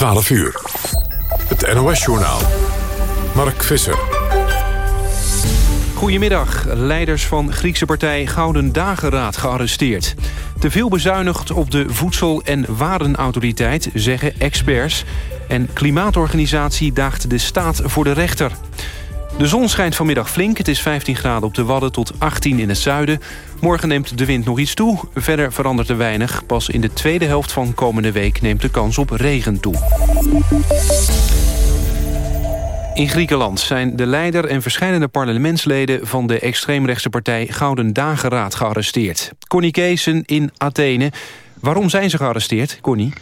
12 uur. Het NOS-journaal. Mark Visser. Goedemiddag. Leiders van Griekse partij Gouden Dageraad gearresteerd. Te veel bezuinigd op de Voedsel- en Warenautoriteit, zeggen experts. En klimaatorganisatie daagt de staat voor de rechter. De zon schijnt vanmiddag flink. Het is 15 graden op de Wadden tot 18 in het zuiden. Morgen neemt de wind nog iets toe. Verder verandert er weinig. Pas in de tweede helft van komende week neemt de kans op regen toe. In Griekenland zijn de leider en verschillende parlementsleden... van de extreemrechtse partij Gouden Dageraad gearresteerd. Connie Keesen in Athene. Waarom zijn ze gearresteerd, Connie?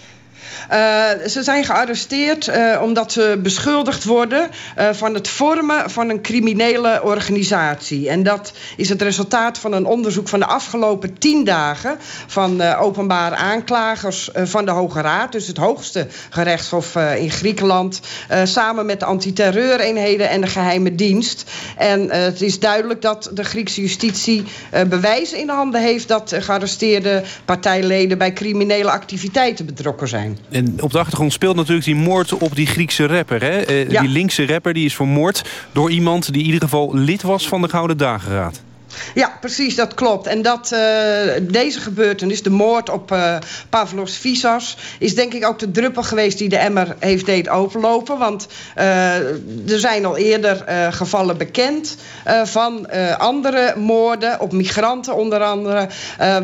Uh, ze zijn gearresteerd uh, omdat ze beschuldigd worden uh, van het vormen van een criminele organisatie. En dat is het resultaat van een onderzoek van de afgelopen tien dagen van openbare aanklagers van de Hoge Raad, dus het hoogste gerechtshof in Griekenland, samen met de antiterreureenheden en de geheime dienst. En het is duidelijk dat de Griekse justitie bewijzen in handen heeft dat gearresteerde partijleden bij criminele activiteiten betrokken zijn. En op de achtergrond speelt natuurlijk die moord op die Griekse rapper. Hè? Uh, ja. Die linkse rapper die is vermoord door iemand die in ieder geval lid was van de Gouden Dageraad. Ja, precies, dat klopt. En dat, uh, deze gebeurtenis, de moord op uh, Pavlos Visas... is denk ik ook de druppel geweest die de emmer heeft deed overlopen. Want uh, er zijn al eerder gevallen bekend van andere moorden... op migranten onder andere...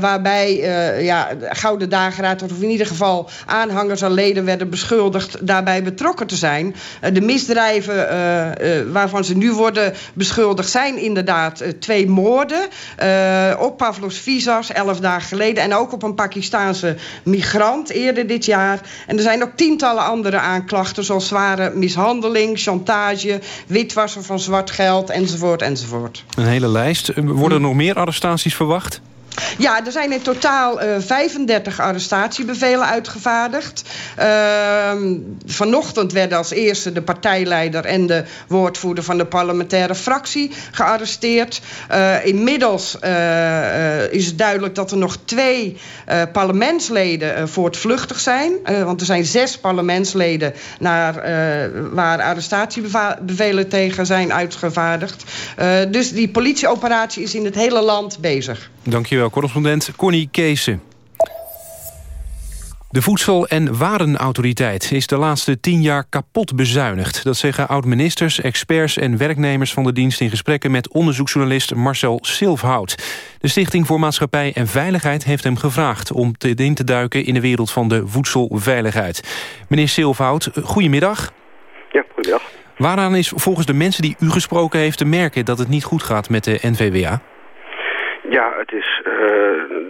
waarbij ja, Gouden Dageraad, of in ieder geval aanhangers en leden... werden beschuldigd daarbij betrokken te zijn. de misdrijven waarvan ze nu worden beschuldigd zijn inderdaad twee moorden uh, op Pavlos Visas, elf dagen geleden. En ook op een Pakistaanse migrant eerder dit jaar. En er zijn ook tientallen andere aanklachten... zoals zware mishandeling, chantage, witwassen van zwart geld... enzovoort, enzovoort. Een hele lijst. Worden er nog meer arrestaties verwacht? Ja, er zijn in totaal uh, 35 arrestatiebevelen uitgevaardigd. Uh, vanochtend werden als eerste de partijleider en de woordvoerder van de parlementaire fractie gearresteerd. Uh, inmiddels uh, is het duidelijk dat er nog twee parlementsleden voortvluchtig zijn. want er zijn zes parlementsleden naar, waar arrestatiebevelen tegen zijn uitgevaardigd. dus die politieoperatie is in het hele land bezig. Dankjewel correspondent Connie Keesen. De Voedsel- en Warenautoriteit is de laatste tien jaar kapot bezuinigd. Dat zeggen oud-ministers, experts en werknemers van de dienst... in gesprekken met onderzoeksjournalist Marcel Silfhout. De Stichting voor Maatschappij en Veiligheid heeft hem gevraagd... om te in te duiken in de wereld van de voedselveiligheid. Meneer Silfhout, goedemiddag. Ja, goedemiddag. Waaraan is volgens de mensen die u gesproken heeft te merken... dat het niet goed gaat met de NVWA? Ja, het is uh,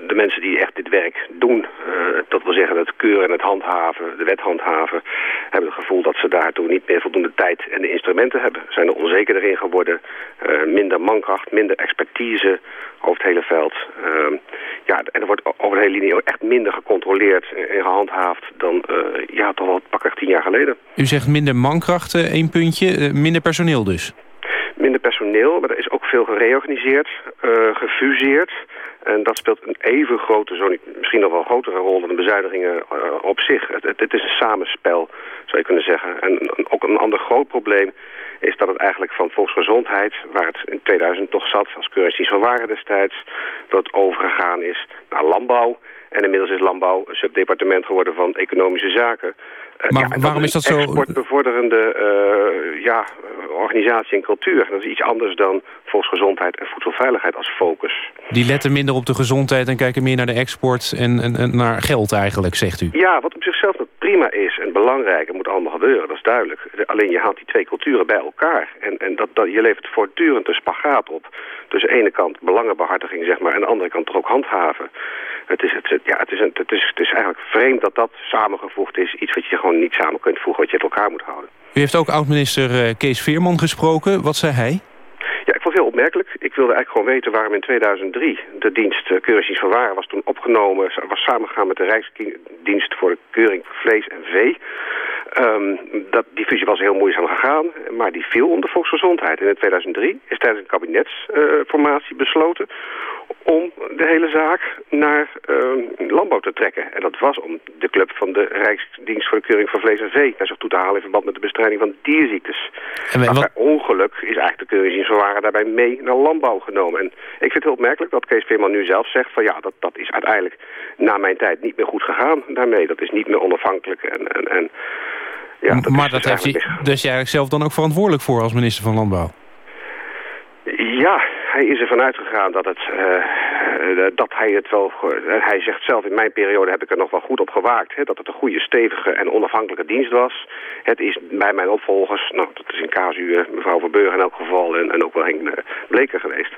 de mensen die echt dit werk doen. Uh, dat wil zeggen het keuren en het handhaven, de wet handhaven... hebben het gevoel dat ze daartoe niet meer voldoende tijd en de instrumenten hebben. Zijn er onzekerder in geworden. Uh, minder mankracht, minder expertise over het hele veld. ja, en er wordt over de hele linie echt minder gecontroleerd en gehandhaafd... dan ja, toch wel pakkig tien jaar geleden. U zegt minder mankracht, één puntje. minder personeel dus? minder personeel, maar er is ook veel gereorganiseerd, uh, gefuseerd. En dat speelt een even grote, zo niet, misschien nog wel grotere rol dan de bezuinigingen uh, op zich. Het, het, het, is een samenspel, zou je kunnen zeggen. En ook een ander groot probleem is dat het eigenlijk van volksgezondheid, waar het in 2000 toch zat als keuringsdienst van waren destijds, dat het overgegaan is naar landbouw. En inmiddels is landbouw een subdepartement geworden van economische zaken. Uh, maar ja, waarom is dat zo... Exportbevorderende uh, ja, organisatie en cultuur. Dat is iets anders dan volksgezondheid en voedselveiligheid als focus. Die letten minder op de gezondheid en kijken meer naar de export en, en, en naar geld eigenlijk, zegt u? Ja, wat op zichzelf prima is en belangrijk en moet allemaal gebeuren, dat is duidelijk. Alleen je haalt die twee culturen bij elkaar en, en dat, dat, je levert voortdurend een spagaat op. Dus aan de ene kant belangenbehartiging, zeg maar, en aan de andere kant toch ook handhaven. Het is, het, ja, het, is een, het, is, het is eigenlijk vreemd dat dat samengevoegd is. Iets wat je gewoon niet samen kunt voegen, wat je uit elkaar moet houden. U heeft ook oud-minister eh, Kees Veerman gesproken. Wat zei hij? Ja, ik vond het heel opmerkelijk. Ik wilde eigenlijk gewoon weten waarom in 2003 de dienst uh, Keuringsdienst van Waren was toen opgenomen, was samengegaan met de Rijksdienst voor de Keuring Vlees en Vee. Um, dat, die fusie was heel moeizaam gegaan, maar die viel onder volksgezondheid. En in 2003 is tijdens een kabinetsformatie uh, besloten om de hele zaak naar uh, landbouw te trekken. En dat was om de club van de Rijksdienst voor de Keuring van Vlees en Vee... naar zich toe te halen in verband met de bestrijding van dierziektes. En maar wat... ongeluk is eigenlijk de Keuringsdienst van Waren daarbij mee naar landbouw genomen. En ik vind het heel opmerkelijk dat Kees Veerman nu zelf zegt... van ja, dat, dat is uiteindelijk na mijn tijd niet meer goed gegaan daarmee. Dat is niet meer onafhankelijk en... en, en ja, dat maar dat dus heeft hij, dus eigenlijk zelf dan ook verantwoordelijk voor als minister van Landbouw? Ja, hij is ervan uitgegaan dat, het, uh, dat hij het wel... hij zegt zelf, in mijn periode heb ik er nog wel goed op gewaakt. Hè, dat het een goede, stevige en onafhankelijke dienst was. Het is bij mijn opvolgers, nou, dat is in casu mevrouw Verburg in elk geval... en, en ook wel Henk Bleker geweest.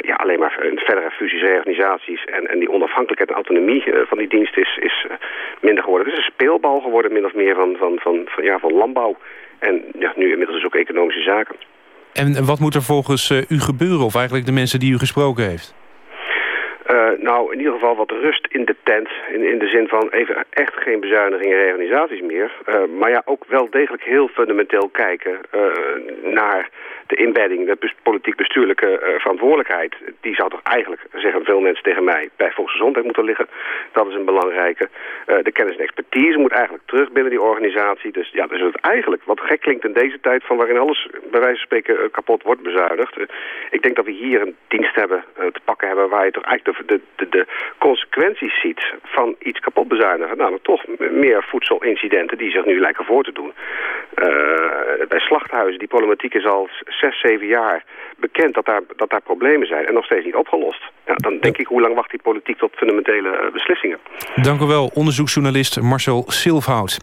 ja, alleen maar verdere fusies, reorganisaties... en, en die onafhankelijkheid en autonomie van die dienst is, is minder geworden. Het is een speelbal geworden, min of meer, van, van, van, van, ja, van landbouw. En ja, nu inmiddels dus ook economische zaken. En wat moet er volgens uh, u gebeuren, of eigenlijk de mensen die u gesproken heeft? Uh, nou, in ieder geval wat rust in de tent. In, in de zin van even echt geen bezuinigingen en reorganisaties meer. Uh, maar ja, ook wel degelijk heel fundamenteel kijken naar de inbedding, de politiek-bestuurlijke verantwoordelijkheid, die zou toch eigenlijk, zeggen veel mensen tegen mij, bij volksgezondheid moeten liggen. Dat is een belangrijke. De kennis en expertise moet eigenlijk terug binnen die organisatie. Dus ja, dus het eigenlijk, wat gek klinkt in deze tijd van waarin alles bij wijze van spreken kapot wordt bezuinigd. ik denk dat we hier een dienst hebben, te pakken hebben, waar je toch eigenlijk de, de, de, consequenties ziet van iets kapot bezuinigen. Namelijk toch meer voedselincidenten die zich nu lijken voor te doen. bij slachthuizen, die problematiek is al zes, zeven jaar bekend dat daar, dat daar problemen zijn en nog steeds niet opgelost. Ja, dan denk ik, hoe lang wacht die politiek tot fundamentele eh, beslissingen? Dank u wel, onderzoeksjournalist Marcel Silfhout.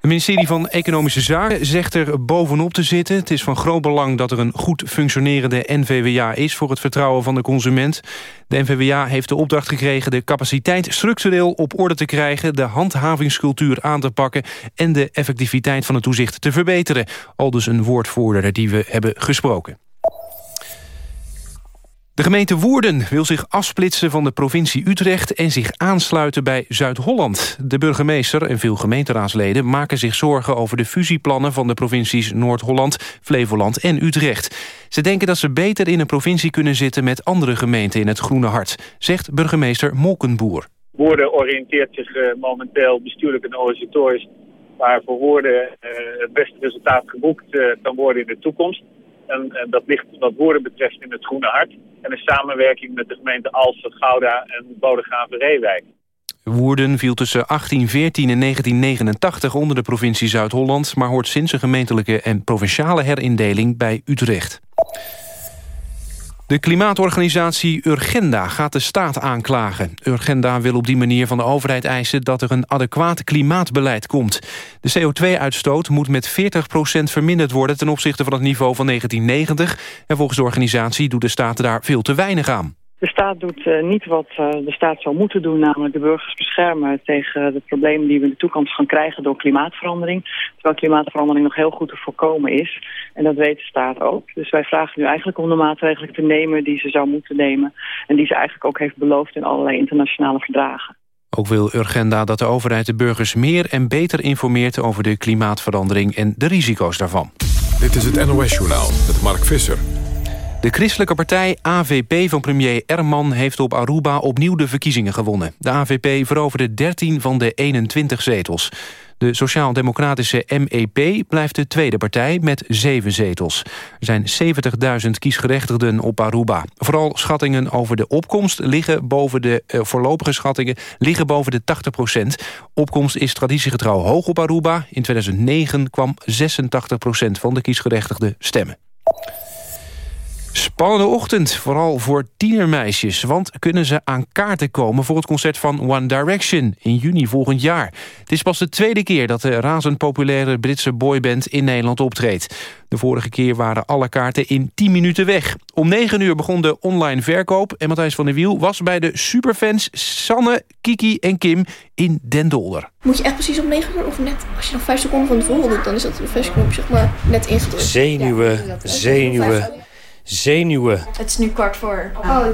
Het ministerie van Economische Zaken zegt er bovenop te zitten. Het is van groot belang dat er een goed functionerende NVWA is... voor het vertrouwen van de consument. De NVWA heeft de opdracht gekregen de capaciteit structureel op orde te krijgen... de handhavingscultuur aan te pakken... en de effectiviteit van het toezicht te verbeteren. Al dus een woordvoerder die we hebben gesproken. De gemeente Woerden wil zich afsplitsen van de provincie Utrecht... en zich aansluiten bij Zuid-Holland. De burgemeester en veel gemeenteraadsleden maken zich zorgen... over de fusieplannen van de provincies Noord-Holland, Flevoland en Utrecht. Ze denken dat ze beter in een provincie kunnen zitten... met andere gemeenten in het Groene Hart, zegt burgemeester Molkenboer. Woerden oriënteert zich uh, momenteel bestuurlijk en organisatorisch... waar voor Woerden uh, het beste resultaat geboekt uh, kan worden in de toekomst... En, en, dat ligt wat woorden betreft in het Groene Hart. En in samenwerking met de gemeente Alphen, Gouda en Bodegraven-Reewijk. Woerden viel tussen 1814 en 1989 onder de provincie Zuid-Holland... maar hoort sinds een gemeentelijke en provinciale herindeling bij Utrecht. De klimaatorganisatie Urgenda gaat de staat aanklagen. Urgenda wil op die manier van de overheid eisen... dat er een adequaat klimaatbeleid komt. De CO2-uitstoot moet met 40% verminderd worden... ten opzichte van het niveau van 1990. En volgens de organisatie doet de staat daar veel te weinig aan. De staat doet uh, niet wat uh, de staat zou moeten doen, namelijk de burgers beschermen tegen de problemen die we in de toekomst gaan krijgen door klimaatverandering. Terwijl klimaatverandering nog heel goed te voorkomen is. En dat weet de staat ook. Dus wij vragen nu eigenlijk om de maatregelen te nemen die ze zou moeten nemen. En die ze eigenlijk ook heeft beloofd in allerlei internationale verdragen. Ook wil Urgenda dat de overheid de burgers meer en beter informeert over de klimaatverandering en de risico's daarvan. Dit is het NOS Journaal met Mark Visser. De christelijke partij AVP van premier Erman heeft op Aruba opnieuw de verkiezingen gewonnen. De AVP veroverde 13 van de 21 zetels. De sociaal-democratische MEP blijft de tweede partij met zeven zetels. Er zijn 70.000 kiesgerechtigden op Aruba. Vooral schattingen over de opkomst liggen boven de uh, voorlopige schattingen liggen boven de 80 procent. Opkomst is traditiegetrouw hoog op Aruba. In 2009 kwam 86 procent van de kiesgerechtigden stemmen. Spannende ochtend, vooral voor tienermeisjes. Want kunnen ze aan kaarten komen voor het concert van One Direction... in juni volgend jaar. Het is pas de tweede keer dat de razend populaire Britse boyband... in Nederland optreedt. De vorige keer waren alle kaarten in 10 minuten weg. Om 9 uur begon de online verkoop... en Matthijs van der Wiel was bij de superfans Sanne, Kiki en Kim in Den Dolder. Moet je echt precies om 9 uur of net... als je nog 5 seconden van tevoren doet... dan is dat de festknop zeg maar net ingedrukt. Zenuwen, zenuwen zenuwen. Het is nu kwart voor. Oh,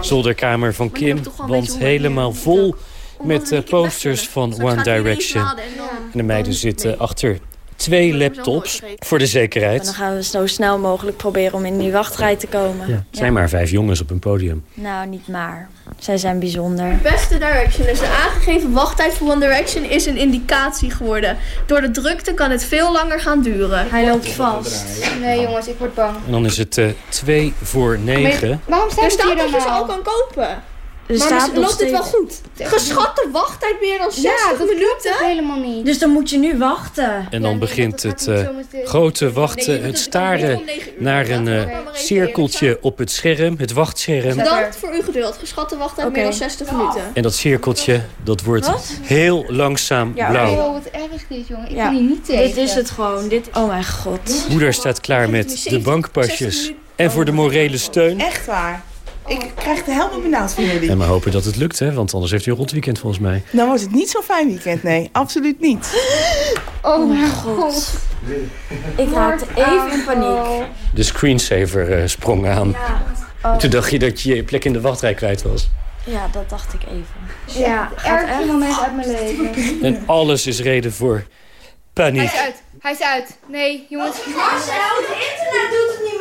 Zolderkamer van Kim, want helemaal vol met uh, posters van One Direction. En de meiden zitten achter twee laptops voor de zekerheid. En dan gaan we zo snel mogelijk proberen om in die wachtrij te komen. Ja, het zijn maar vijf jongens op een podium. Nou, niet maar. Zij zijn bijzonder. Beste Direction. Dus de aangegeven wachttijd voor One Direction is een indicatie geworden. Door de drukte kan het veel langer gaan duren. Hij loopt vast. Nee jongens, ik word bang. En dan is het eh, twee voor negen. Waarom Er staat het staat hier dat dan je ze al? al kan kopen. Er maar staat loopt het wel steeds- goed. Geschatte wachttijd meer dan 60 Ja, dat minuten. toch helemaal niet. Dus dan moet je nu wachten. En dan begint het eh, grote wachten, het staren naar een eh, cirkeltje op het scherm, het wachtscherm. Bedankt voor uw geduld. Geschatte wachttijd meer dan 60 minuten. En dat cirkeltje, dat wordt Wat? heel langzaam Ja, blauw. Oh, wat erg dit jongen. Ik Ja, kan hier niet tegen. Dit is het gewoon. Dit... Oh mijn god. Moeder staat klaar met de bankpasjes en voor de morele steun. Echt waar. Ik krijg de helemaal benauwd van jullie. En maar hopen dat het lukt, hè? want anders heeft u een rot weekend volgens mij. Dan wordt het niet zo'n fijn weekend, nee. Absoluut niet. Oh mijn god. Ik raakte even in paniek. De screensaver eh, sprong aan. Toen dacht je dat je je plek in de wachtrij kwijt was. Ja, dat dacht ik even. Ja, ergste moment uit mijn leven. En alles is reden voor Hij paniek. is uit. Hij is uit. Nee, jongens. het internet doet het niet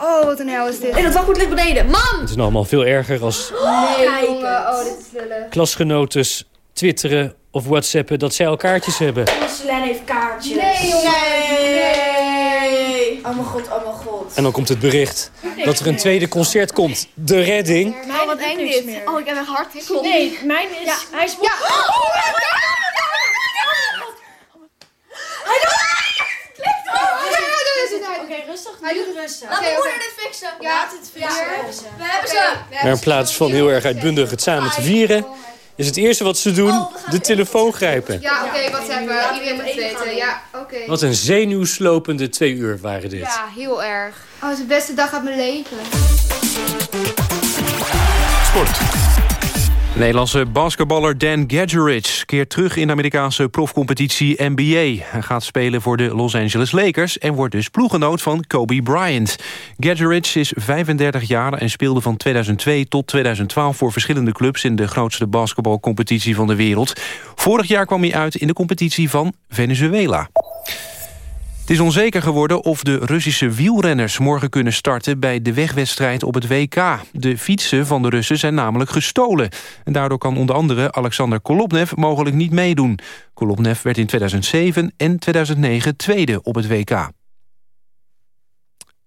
Oh, wat een hel is dit. En het wachtwoord ligt beneden. Mam! Het is nog allemaal veel erger als Nee, Kijk jongen. Oh, dit is lullig. klasgenotes twitteren of whatsappen dat zij al kaartjes hebben. Selene heeft kaartjes. Nee, jongen. Nee. Oh mijn god, oh mijn god. En dan komt het bericht dat er een tweede concert komt. De redding. Oh, wat eng dit. Oh, ik heb hard geklopt. Nee, mijn is... Hij is... Ja. Rustig. Hij doet het rustig. Laat oké. moeder dit fixen. Ja, Laat het Ja. fixen. We hebben ze. Maar in plaats van heel erg uitbundig het samen te vieren... is het eerste wat ze doen de telefoon grijpen. Ja, oké, wat hebben Iedereen moet weten. Ja, oké. Wat een zenuwslopende twee uur waren dit. Ja, heel erg. Oh, het is de beste dag uit mijn leven. Sport. De Nederlandse basketballer Dan Gadgerich keert terug in de Amerikaanse profcompetitie NBA. Hij gaat spelen voor de Los Angeles Lakers en wordt dus ploeggenoot van Kobe Bryant. Gadgerich is 35 jaar en speelde van 2002 tot 2012 voor verschillende clubs in de grootste basketbalcompetitie van de wereld. Vorig jaar kwam hij uit in de competitie van Venezuela. Het is onzeker geworden of de Russische wielrenners morgen kunnen starten bij de wegwedstrijd op het WK. De fietsen van de Russen zijn namelijk gestolen. En daardoor kan onder andere Alexander Kolobnev mogelijk niet meedoen. Kolobnev werd in 2007 en 2009 tweede op het WK.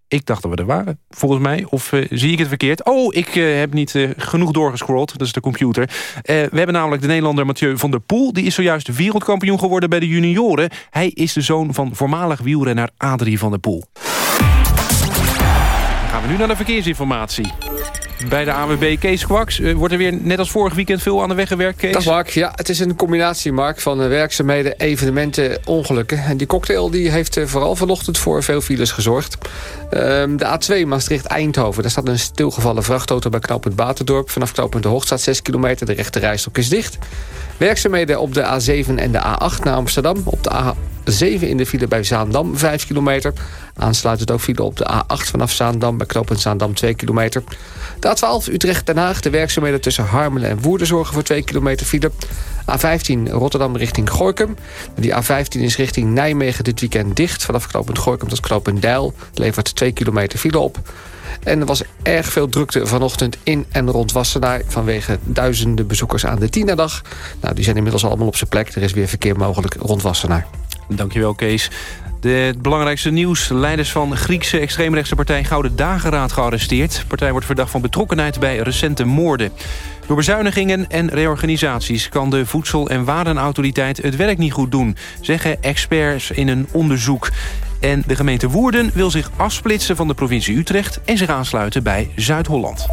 Ik dacht dat we er waren, volgens mij. Of eh, zie ik het verkeerd? Oh, ik eh, heb niet eh, genoeg doorgescrolld. Dat is de computer. We hebben namelijk de Nederlander Mathieu van der Poel. Die is zojuist wereldkampioen geworden bij de junioren. Hij is de zoon van voormalig wielrenner Adrie van der Poel. Dan gaan we nu naar de verkeersinformatie. Bij de AWB Kees Kwaks eh, wordt er weer net als vorig weekend veel aan de weg gewerkt, Kees? Dag Mark, ja, het is een combinatie Mark, van eh, werkzaamheden, evenementen, ongelukken. En die cocktail die heeft eh, vooral vanochtend voor veel files gezorgd. Ehm, de A2 Maastricht-Eindhoven, daar staat een stilgevallen vrachtauto bij knooppunt Baterdorp. Vanaf knooppunt De Hoogstraat 6 kilometer, de rechte rijstok is dicht. Werkzaamheden op de A7 en de A8 naar Amsterdam. Op de A7 in de file bij Zaandam 5 kilometer. Aansluitend ook file op de A8 vanaf Zaandam bij knooppunt Zaandam 2 kilometer. De A12 Utrecht-Den Haag. De werkzaamheden tussen Harmelen en Woerden zorgen voor 2 kilometer file. A15 Rotterdam richting Gorkum. Die A15 is richting Nijmegen dit weekend dicht. Vanaf knooppunt Gorkum tot knooppunt Deil. Levert 2 kilometer file op. En er was erg veel drukte vanochtend in en rond Wassenaar... vanwege duizenden bezoekers aan de Tina-dag. Nou, die zijn inmiddels allemaal op zijn plek. Er is weer verkeer mogelijk rond Wassenaar. Dankjewel, Kees. De, het belangrijkste nieuws. Leiders van Griekse extreemrechtse partij Gouden Dageraad gearresteerd. De partij wordt verdacht van betrokkenheid bij recente moorden. Door bezuinigingen en reorganisaties kan de Voedsel- en Warenautoriteit het werk niet goed doen, zeggen experts in een onderzoek. En de gemeente Woerden wil zich afsplitsen van de provincie Utrecht en zich aansluiten bij Zuid-Holland.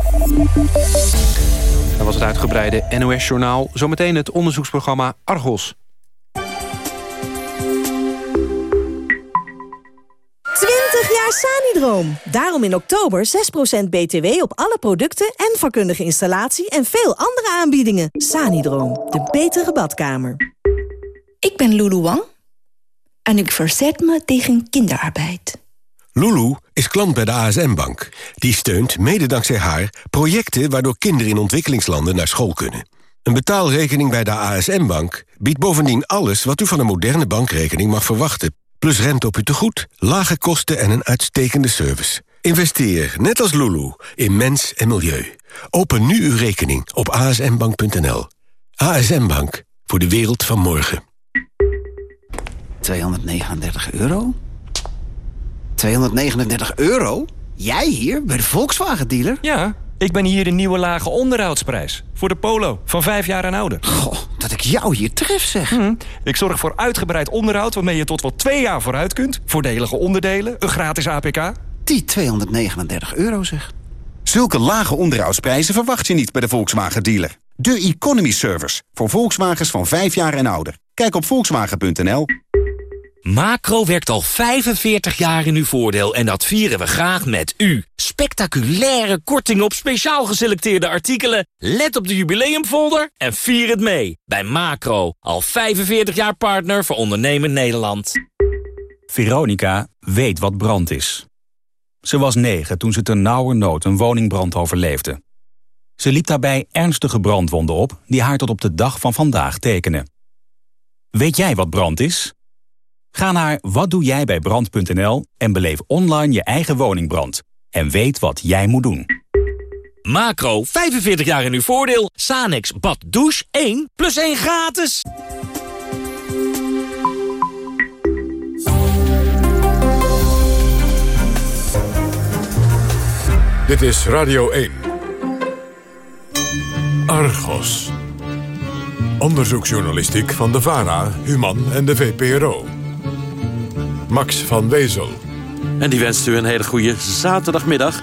Dat was het uitgebreide NOS-journaal. Zometeen het onderzoeksprogramma Argos. 20 jaar Sanidroom. Daarom in oktober 6% BTW op alle producten en vakkundige installatie en veel andere aanbiedingen. Sanidroom, de betere badkamer. Ik ben Lulu Wang en ik verzet me tegen kinderarbeid. Lulu is klant bij de ASM-bank. Die steunt, mede dankzij haar, projecten waardoor kinderen in ontwikkelingslanden naar school kunnen. Een betaalrekening bij de ASM-bank biedt bovendien alles... wat u van een moderne bankrekening mag verwachten. Plus rente op uw tegoed, lage kosten en een uitstekende service. Investeer, net als Lulu, in mens en milieu. Open nu uw rekening op asmbank.nl. ASM Bank, voor de wereld van morgen. 239 euro? 239 euro? Jij hier, bij de Volkswagen-dealer? Ja, ik ben hier de nieuwe lage onderhoudsprijs. Voor de Polo, van vijf jaar en ouder. Goh, ik jou hier tref, zeg. Hm, ik zorg voor uitgebreid onderhoud waarmee je tot wel twee jaar vooruit kunt. Voordelige onderdelen, een gratis APK. Die 239 euro, zeg. Zulke lage onderhoudsprijzen verwacht je niet bij de Volkswagen-dealer. De Economy Service, voor Volkswagens van 5 jaar en ouder. Kijk op volkswagen.nl. Macro werkt al 45 jaar in uw voordeel en dat vieren we graag met u. Spectaculaire korting op speciaal geselecteerde artikelen. Let op de jubileumfolder en vier het mee. Bij Macro, al 45 jaar partner voor ondernemend Nederland. Veronica weet wat brand is. Ze was negen toen ze ten nood een woningbrand overleefde. Ze liep daarbij ernstige brandwonden op die haar tot op de dag van vandaag tekenen. Weet jij wat brand is? Ga naar watdoejijbijbrand.nl en beleef online je eigen woningbrand. En weet wat jij moet doen. Macro, 45 jaar in uw voordeel. Sanex bad douche 1 plus 1 gratis. Dit is Radio 1. Argos. Onderzoeksjournalistiek van de VARA, Human en de VPRO. Max van Wezel. En die wenst u een hele goede zaterdagmiddag.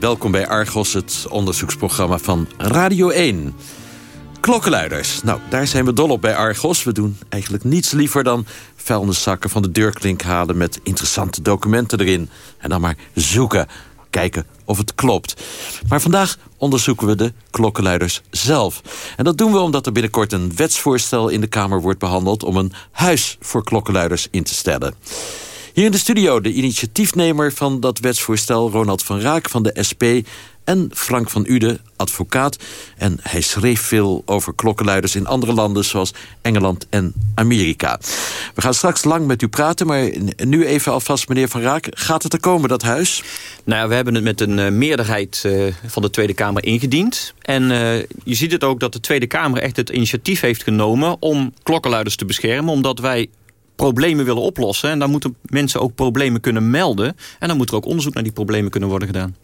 Welkom bij Argos, het onderzoeksprogramma van Radio 1. Klokkenluiders. Nou, daar zijn we dol op bij Argos. We doen eigenlijk niets liever dan vuilniszakken van de deurklink halen... met interessante documenten erin. En dan maar zoeken, kijken of het klopt. Maar vandaag onderzoeken we de klokkenluiders zelf. En dat doen we omdat er binnenkort een wetsvoorstel in de Kamer wordt behandeld... om een huis voor klokkenluiders in te stellen. Hier in de studio de initiatiefnemer van dat wetsvoorstel... Ronald van Raak van de SP en Frank van Uden, advocaat. En hij schreef veel over klokkenluiders in andere landen... zoals Engeland en Amerika. We gaan straks lang met u praten, maar nu even alvast, meneer Van Raak. Gaat het er komen, dat huis? Nou we hebben het met een uh, meerderheid uh, van de Tweede Kamer ingediend. En uh, je ziet het ook dat de Tweede Kamer echt het initiatief heeft genomen... om klokkenluiders te beschermen, omdat wij problemen willen oplossen. En dan moeten mensen ook problemen kunnen melden. En dan moet er ook onderzoek naar die problemen kunnen worden gedaan.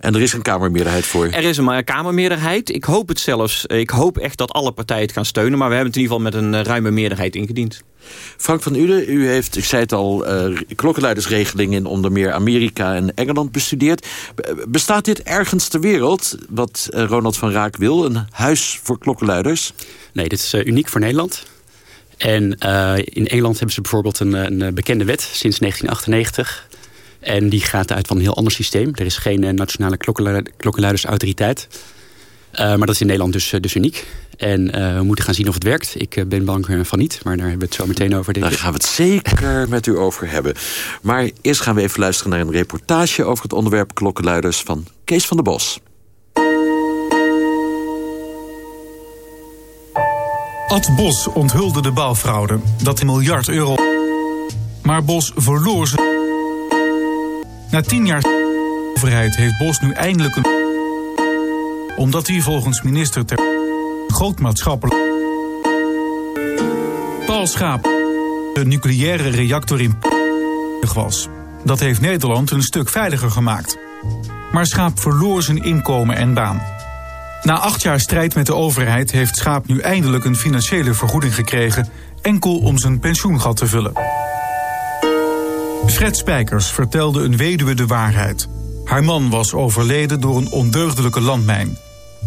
En er is een Kamermeerderheid voor? Er is een Kamermeerderheid. Ik hoop het zelfs. Ik hoop echt dat alle partijen het gaan steunen. Maar we hebben het in ieder geval met een ruime meerderheid ingediend. Frank van Uden, u heeft, ik zei het al, uh, klokkenluidersregelingen in onder meer Amerika en Engeland bestudeerd. Bestaat dit ergens ter wereld, wat uh, Ronald van Raak wil, een huis voor klokkenluiders? Nee, dit is uh, uniek voor Nederland. En in Engeland hebben ze bijvoorbeeld een, een bekende wet sinds 1998. En die gaat uit van een heel ander systeem. Er is geen nationale klokkenluidersautoriteit. Uh, maar dat is in Nederland dus, dus uniek. En uh, we moeten gaan zien of het werkt. Ik ben bang van niet, maar daar hebben we het zo meteen over. Daar gaan we het zeker met u over hebben. Maar eerst gaan we even luisteren naar een reportage... over het onderwerp klokkenluiders van Kees van der Bos. Ad Bos onthulde de bouwfraude. Dat een miljard euro... Maar Bos verloor ze... Na tien jaar... Overheid heeft Bos nu eindelijk een... Omdat hij volgens minister Ter... groot maatschappelijk... Paul Schaap... de nucleaire reactor in... was. Dat heeft Nederland een stuk veiliger gemaakt. Maar Schaap verloor zijn inkomen en baan. Na acht jaar strijd met de overheid heeft Schaap nu eindelijk een financiële vergoeding gekregen... enkel om zijn pensioengat te vullen. Fred Spijkers vertelde een weduwe de waarheid. Haar man was overleden door een ondeugdelijke landmijn.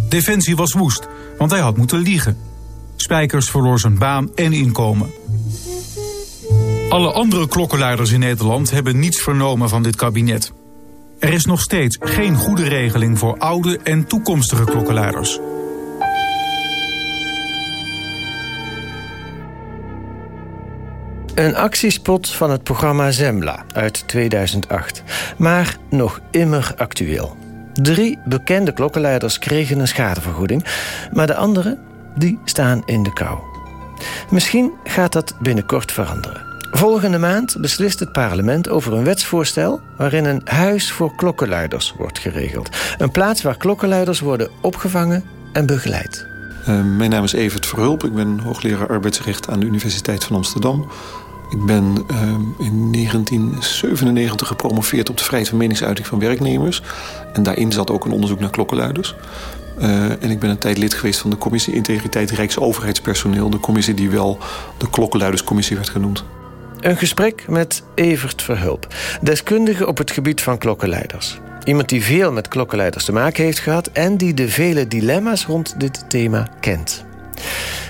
Defensie was woest, want hij had moeten liegen. Spijkers verloor zijn baan en inkomen. Alle andere klokkenluiders in Nederland hebben niets vernomen van dit kabinet. Er is nog steeds geen goede regeling voor oude en toekomstige klokkenluiders. Een actiespot van het programma Zembla uit 2008, maar nog immer actueel. Drie bekende klokkenluiders kregen een schadevergoeding, maar de anderen die staan in de kou. Misschien gaat dat binnenkort veranderen. Volgende maand beslist het parlement over een wetsvoorstel... waarin een huis voor klokkenluiders wordt geregeld. Een plaats waar klokkenluiders worden opgevangen en begeleid. Uh, mijn naam is Evert Verhulp. Ik ben hoogleraar arbeidsrecht aan de Universiteit van Amsterdam. Ik ben uh, in 1997 gepromoveerd op de vrijheid van meningsuiting van werknemers. En daarin zat ook een onderzoek naar klokkenluiders. Uh, en ik ben een tijd lid geweest van de Commissie Integriteit Rijksoverheidspersoneel. De commissie die wel de klokkenluiderscommissie werd genoemd. Een gesprek met Evert Verhulp, deskundige op het gebied van klokkenleiders. Iemand die veel met klokkenleiders te maken heeft gehad... en die de vele dilemma's rond dit thema kent.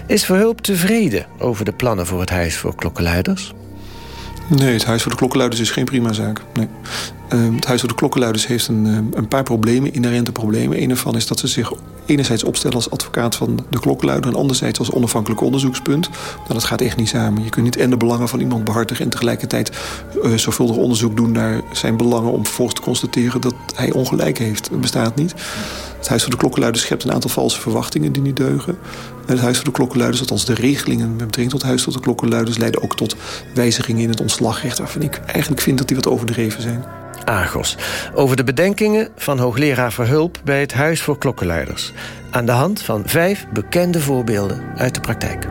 Is Verhulp tevreden over de plannen voor het Huis voor Klokkenluiders? Nee, het Huis voor de Klokkenluiders is geen prima zaak. Nee. Uh, het Huis voor de Klokkenluiders heeft een, uh, een paar problemen, inherente problemen. Een ervan is dat ze zich enerzijds opstellen als advocaat van de klokkenluider... en anderzijds als onafhankelijk onderzoekspunt. Nou, dat gaat echt niet samen. Je kunt niet en de belangen van iemand behartigen... en tegelijkertijd uh, zorgvuldig onderzoek doen naar zijn belangen... om vervolgens te constateren dat hij ongelijk heeft. Dat bestaat niet. Het Huis voor de Klokkenluiders schept een aantal valse verwachtingen die niet deugen. Het Huis voor de Klokkenluiders, althans de regelingen met betrekking tot het Huis voor de Klokkenluiders... leiden ook tot wijzigingen in het ontslagrecht... waarvan ik eigenlijk vind dat die wat overdreven zijn. Argos. Over de bedenkingen van hoogleraar Verhulp bij het Huis voor Klokkenluiders. Aan de hand van vijf bekende voorbeelden uit de praktijk.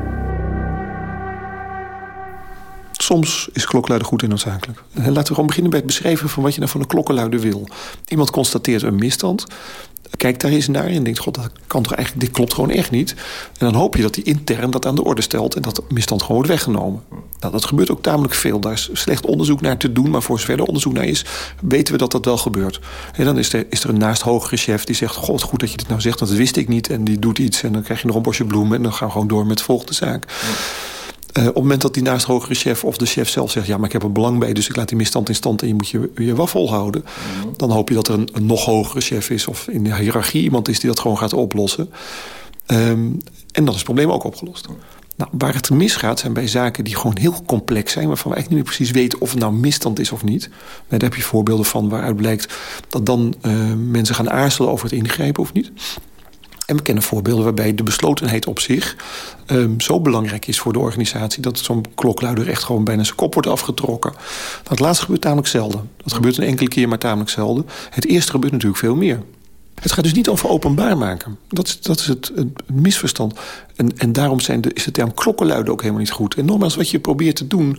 Soms is klokkenluider goed en noodzakelijk. Laten we gewoon beginnen bij het beschrijven van wat je nou van een klokkenluider wil. Iemand constateert een misstand kijkt daar eens naar en denkt... God, dat kan toch eigenlijk, dit klopt gewoon echt niet. En dan hoop je dat hij intern dat aan de orde stelt... en dat misstand gewoon wordt weggenomen. Nou, dat gebeurt ook tamelijk veel. Daar is slecht onderzoek naar te doen... maar voor zover er onderzoek naar is, weten we dat dat wel gebeurt. En dan is er, is er een naast hogere chef die zegt... God, goed dat je dit nou zegt, dat wist ik niet. En die doet iets en dan krijg je nog een bosje bloemen... en dan gaan we gewoon door met de volgende zaak. Op het moment dat die naast hogere chef of de chef zelf zegt... ja, maar ik heb er belang bij, dus ik laat die misstand in stand... en je moet je, je waffel houden. Mm. Dan hoop je dat er een, een, nog hogere chef is... of in de hiërarchie iemand is die dat gewoon gaat oplossen. Um, en dan is het probleem ook opgelost. Nou, waar het misgaat zijn bij zaken die gewoon heel complex zijn... waarvan we eigenlijk niet meer precies weten of het nou misstand is of niet. Daar heb je voorbeelden van waaruit blijkt... dat dan uh, mensen gaan aarzelen over het ingrijpen of niet... En we kennen voorbeelden waarbij de beslotenheid op zich um, zo belangrijk is voor de organisatie... dat zo'n klokluider echt gewoon bijna zijn kop wordt afgetrokken. Dat laatste gebeurt tamelijk zelden. Dat gebeurt een enkele keer, maar tamelijk zelden. Het eerste gebeurt natuurlijk veel meer. Het gaat dus niet over openbaar maken. Dat is, dat is het, misverstand. En, en daarom zijn de, is de term klokkenluiden ook helemaal niet goed. En nogmaals, wat je probeert te doen...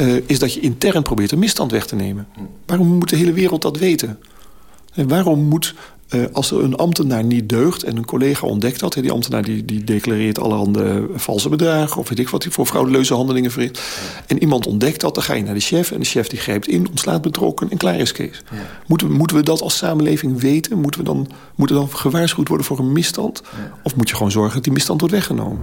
Uh, is dat je intern probeert een misstand weg te nemen. Waarom moet de hele wereld dat weten? En waarom moet uh, als er een ambtenaar niet deugt en een collega ontdekt dat... die ambtenaar die, die declareert allerhande valse bedragen... of weet ik wat hij voor frauduleuze handelingen verricht... en iemand ontdekt dat, dan ga je naar de chef... en de chef die grijpt in, ontslaat betrokken en klaar is Kees. Ja. Moeten, we, moeten we dat als samenleving weten? Moeten we dan, moet er dan gewaarschuwd worden voor een misstand? Ja. Of moet je gewoon zorgen dat die misstand wordt weggenomen?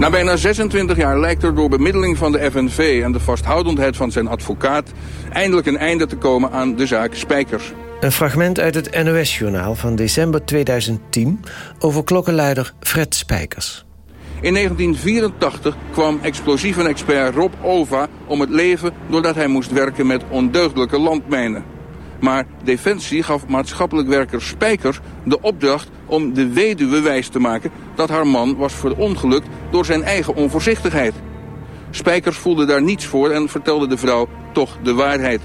Na bijna 26 jaar lijkt er door bemiddeling van de FNV en de vasthoudendheid van zijn advocaat eindelijk een einde te komen aan de zaak Spijkers. Een fragment uit het NOS-journaal van december 2010 over klokkenluider Fred Spijkers. In 1984 kwam explosieven-expert Rob Ova om het leven doordat hij moest werken met ondeugdelijke landmijnen. Maar Defensie gaf maatschappelijk werker Spijkers de opdracht om de weduwe wijs te maken dat haar man was verongelukt door zijn eigen onvoorzichtigheid. Spijkers voelde daar niets voor en vertelde de vrouw toch de waarheid.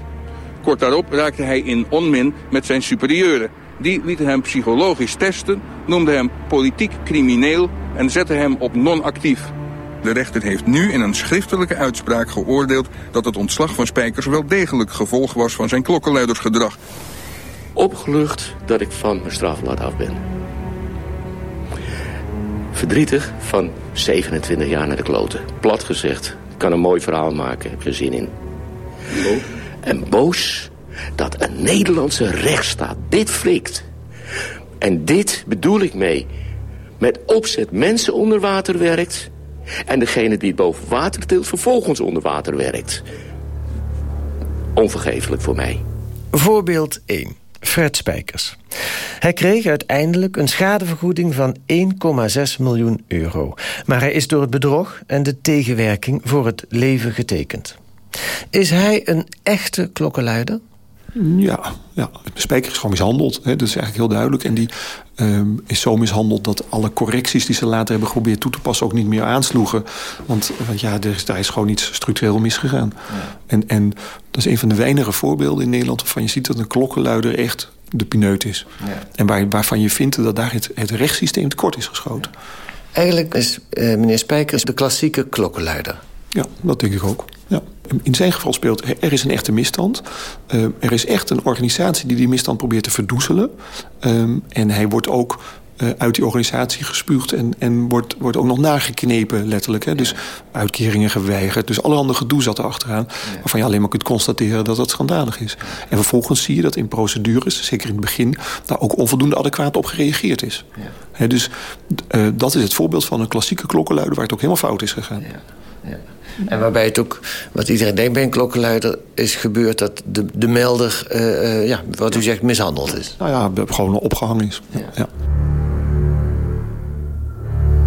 Kort daarop raakte hij in onmin met zijn superieuren. Die lieten hem psychologisch testen, noemden hem politiek crimineel en zetten hem op non-actief. De rechter heeft nu in een schriftelijke uitspraak geoordeeld... dat het ontslag van Spijkers wel degelijk gevolg was van zijn klokkenluidersgedrag. Opgelucht dat ik van mijn strafblad af ben. Verdrietig van 27 jaar naar de kloten. Plat gezegd, ik kan een mooi verhaal maken, heb je zin in. Boos? En boos dat een Nederlandse rechtsstaat dit flikt. En dit bedoel ik mee. Met opzet mensen onder water werkt en degene die het boven water tilt vervolgens onder water werkt. Onvergeeflijk voor mij. Voorbeeld 1. Fred Spijkers. Hij kreeg uiteindelijk een schadevergoeding van 1,6 miljoen euro. Maar hij is door het bedrog en de tegenwerking voor het leven getekend. Is hij een echte klokkenluider? Ja, ja. Spijker is gewoon mishandeld. Hè. Dat is eigenlijk heel duidelijk. En die, um, is zo mishandeld dat alle correcties die ze later hebben geprobeerd toe te passen ook niet meer aansloegen. Want, want ja, er is, daar is gewoon iets structureel misgegaan. Ja. En, en dat is een van de weinige voorbeelden in Nederland waarvan je ziet dat een klokkenluider echt de pineut is. Ja. En waar, waarvan je vindt dat daar het, het rechtssysteem tekort is geschoten. Eigenlijk is uh, meneer Spijkers de klassieke klokkenluider. Ja, dat denk ik ook. Ja. In zijn geval speelt er is een echte misstand. Uh, er is echt een organisatie die die misstand probeert te verdoezelen. Um, en hij wordt ook uh, uit die organisatie gespuugd en, en wordt, wordt ook nog nageknepen, letterlijk. Hè? Dus uitkeringen geweigerd. Dus allerhande gedoe zat er achteraan. Ja. Waarvan je alleen maar kunt constateren dat dat schandalig is. En vervolgens zie je dat in procedures, zeker in het begin, daar ook onvoldoende adequaat op gereageerd is. Ja. He, dus uh, dat is het voorbeeld van een klassieke klokkenluider waar het ook helemaal fout is gegaan. En waarbij het ook, wat iedereen denkt bij een klokkenluider... is gebeurd dat de, de melder, uh, uh, ja, wat u zegt, mishandeld is. Nou ja, gewoon opgehangen is. Ja. ja.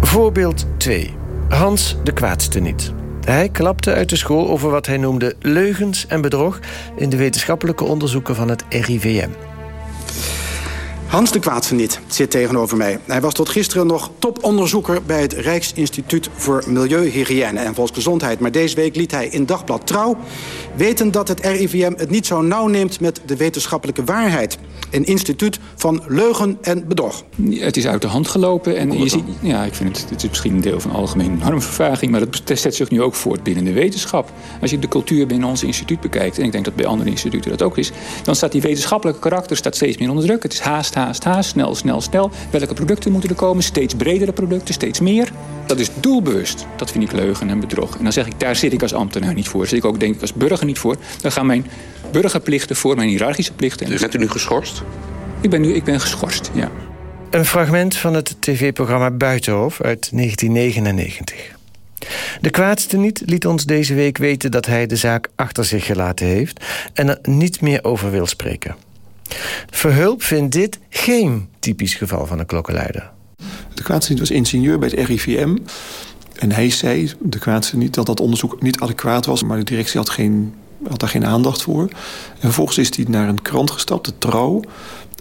Voorbeeld 2. Hans de kwaadste niet. Hij klapte uit de school over wat hij noemde leugens en bedrog... in de wetenschappelijke onderzoeken van het RIVM. Hans de Kwaadse niet zit tegenover mij. Hij was tot gisteren nog toponderzoeker bij het Rijksinstituut voor Milieuhygiëne en Volksgezondheid. Maar deze week liet hij in Dagblad Trouw weten dat het RIVM het niet zo nauw neemt met de wetenschappelijke waarheid. Een instituut van leugen en bedrog. Het is uit de hand gelopen en je ziet, ja, ik vind het, het is misschien een deel van algemene normvervaging, maar het zet zich nu ook voort binnen de wetenschap. Als je de cultuur binnen ons instituut bekijkt, en ik denk dat bij andere instituten dat ook is, dan staat die wetenschappelijke karakter staat steeds meer onder druk. Het is haast, haast, haast, snel, snel, snel. Welke producten moeten er komen? Steeds bredere producten, steeds meer. Dat is doelbewust. Dat vind ik leugen en bedrog. En dan zeg ik, daar zit ik als ambtenaar niet voor. Daar zit ik ook denk ik als burger niet voor. Dan gaan mijn burgerplichten voor mijn hiërarchische plichten. Dus bent u nu geschorst? Ik ben nu ik ben geschorst, ja. Een fragment van het tv-programma Buitenhof uit 1999. De kwaadste niet liet ons deze week weten dat hij de zaak achter zich gelaten heeft... en er niet meer over wil spreken. Verhulp vindt dit geen typisch geval van een klokkenluider. De niet was ingenieur bij het RIVM... En hij zei, de kwaadste niet, dat dat onderzoek niet adequaat was... maar de directie had, geen, had daar geen aandacht voor. En vervolgens is hij naar een krant gestapt, de Trouw...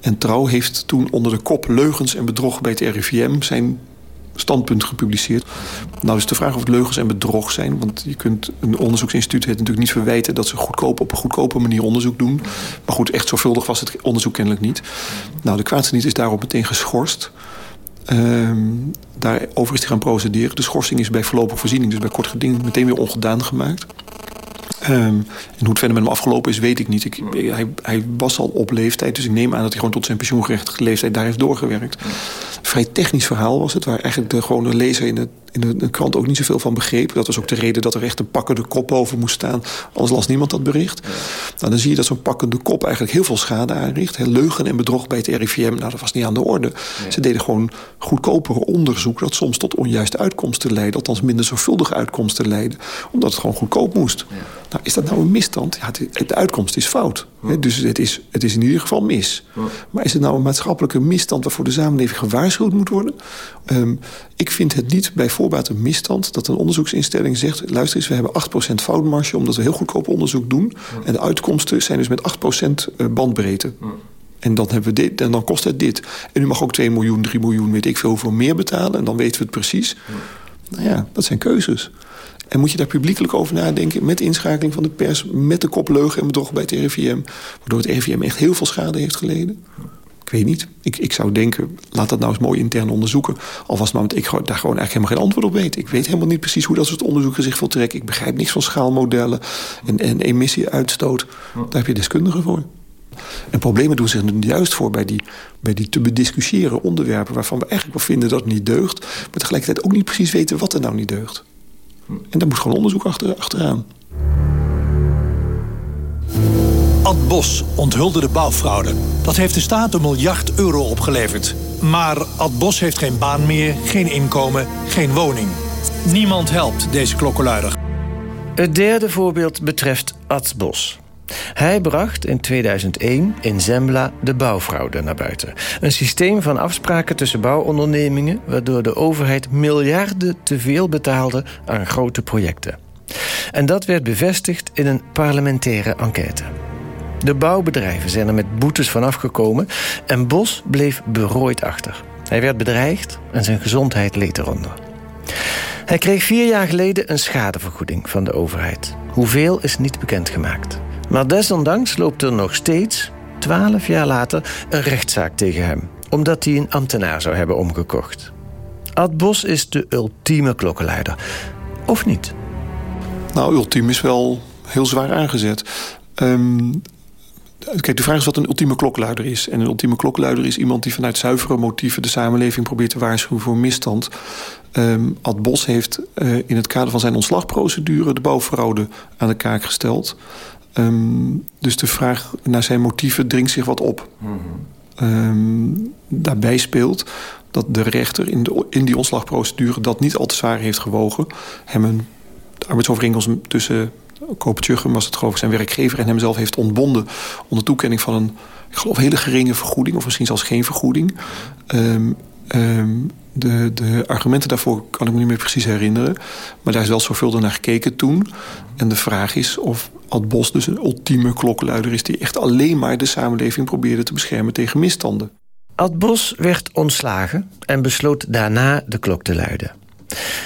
En Trouw heeft toen onder de kop leugens en bedrog bij het RIVM zijn standpunt gepubliceerd. Nou is de vraag of het leugens en bedrog zijn. Want je kunt een onderzoeksinstituut het natuurlijk niet verwijten... dat ze goedkoop op een goedkope manier onderzoek doen. Maar goed, echt zorgvuldig was het onderzoek kennelijk niet. Nou, de kwaadste niet is daarop meteen geschorst. Um, daarover is hij gaan procederen. De schorsing is bij voorlopige voorziening, dus bij kort geding... meteen weer ongedaan gemaakt. Um, en hoe het verder met hem afgelopen is, weet ik niet. Hij, hij, was al op leeftijd, dus ik neem aan dat hij gewoon tot zijn pensioengerechtigde leeftijd daar heeft doorgewerkt. Vrij technisch verhaal was het, waar eigenlijk de gewone lezer in de, in de, de, krant ook niet zoveel van begreep. Dat was ook de reden dat er echt een pakkende kop boven moest staan. Anders las niemand dat bericht. Nou, dan zie je dat zo'n pakkende kop eigenlijk heel veel schade aanricht. He, leugen en bedrog bij het RIVM, nou, dat was niet aan de orde. Ze deden gewoon goedkopere onderzoek dat soms tot onjuiste uitkomsten leidde. Althans minder zorgvuldige uitkomsten leidde. Omdat het gewoon goedkoop moest. Nou, is dat nou een misstand? Ja, de uitkomst is fout. Dus het is, het is in ieder geval mis. Maar is het nou een maatschappelijke misstand... waarvoor de samenleving gewaarschuwd moet worden? Um, ik vind het niet bij voorbaat een misstand... dat een onderzoeksinstelling zegt... luister eens, we hebben 8% foutmarge... omdat we heel goedkoop onderzoek doen. En de uitkomsten zijn dus met 8% eh, bandbreedte. En dan, hebben we dit, en dan kost het dit. En u mag ook 2 miljoen, 3 miljoen, weet ik veel, voor meer betalen. En dan weten we het precies. Nou ja, dat zijn keuzes. En moet je daar publiekelijk over nadenken... met inschakeling van de pers, met de kop leugen en bedrog bij het RIVM... waardoor het RIVM echt heel veel schade heeft geleden? Ik weet niet. Ik, ik zou denken, laat dat nou eens mooi intern onderzoeken. Alvast maar, want ik daar gewoon eigenlijk helemaal geen antwoord op weet. Ik weet helemaal niet precies hoe dat soort onderzoeken zich voltrekken. Ik begrijp niks van schaalmodellen en, en emissieuitstoot. Daar heb je deskundigen voor. En problemen doen zich juist voor bij die, bij die te bediscussiëren onderwerpen... waarvan we eigenlijk wel vinden dat het niet deugt... maar tegelijkertijd ook niet precies weten wat er nou niet deugt. En daar moet gewoon onderzoek achter, achteraan. Ad Bos onthulde de bouwfraude. Dat heeft de staat een miljard euro opgeleverd. Maar Ad Bos heeft geen baan meer, geen inkomen, geen woning. Niemand helpt deze klokkenluider. Het derde voorbeeld betreft Ad Bos. Hij bracht in 2001 in Zembla de bouwfraude naar buiten. Een systeem van afspraken tussen bouwondernemingen... waardoor de overheid miljarden te veel betaalde aan grote projecten. En dat werd bevestigd in een parlementaire enquête. De bouwbedrijven zijn er met boetes van afgekomen en Bos bleef berooid achter. Hij werd bedreigd en zijn gezondheid leed eronder. Hij kreeg vier jaar geleden een schadevergoeding van de overheid. Hoeveel is niet bekendgemaakt. Maar desondanks loopt er nog steeds, twaalf jaar later, een rechtszaak tegen hem. Omdat hij een ambtenaar zou hebben omgekocht. Ad Bos is de ultieme klokkenleider. Of niet? Nou, ultiem is wel heel zwaar aangezet. Ehm, kijk, de vraag is wat een ultieme klokluider is. En een ultieme klokluider is iemand die vanuit zuivere motieven... de samenleving probeert te waarschuwen voor misstand. Um, Ad Bos heeft uh, in het kader van zijn ontslagprocedure... de bouwfraude aan de kaak gesteld. Um, dus de vraag naar zijn motieven dringt zich wat op. Mm -hmm. daarbij speelt dat de rechter in, de, in die ontslagprocedure... dat niet al te zwaar heeft gewogen. Hem een arbeidsovereenkomst tussen Koper Tjuggen was het geloof ik zijn werkgever... en hemzelf heeft ontbonden onder toekenning van een... ik geloof hele geringe vergoeding of misschien zelfs geen vergoeding. Um, um, de, de argumenten daarvoor kan ik me niet meer precies herinneren. Maar daar is wel zorgvuldig naar gekeken toen. En de vraag is of Ad Bos dus een ultieme klokkenluider is... die echt alleen maar de samenleving probeerde te beschermen tegen misstanden. Ad Bos werd ontslagen en besloot daarna de klok te luiden.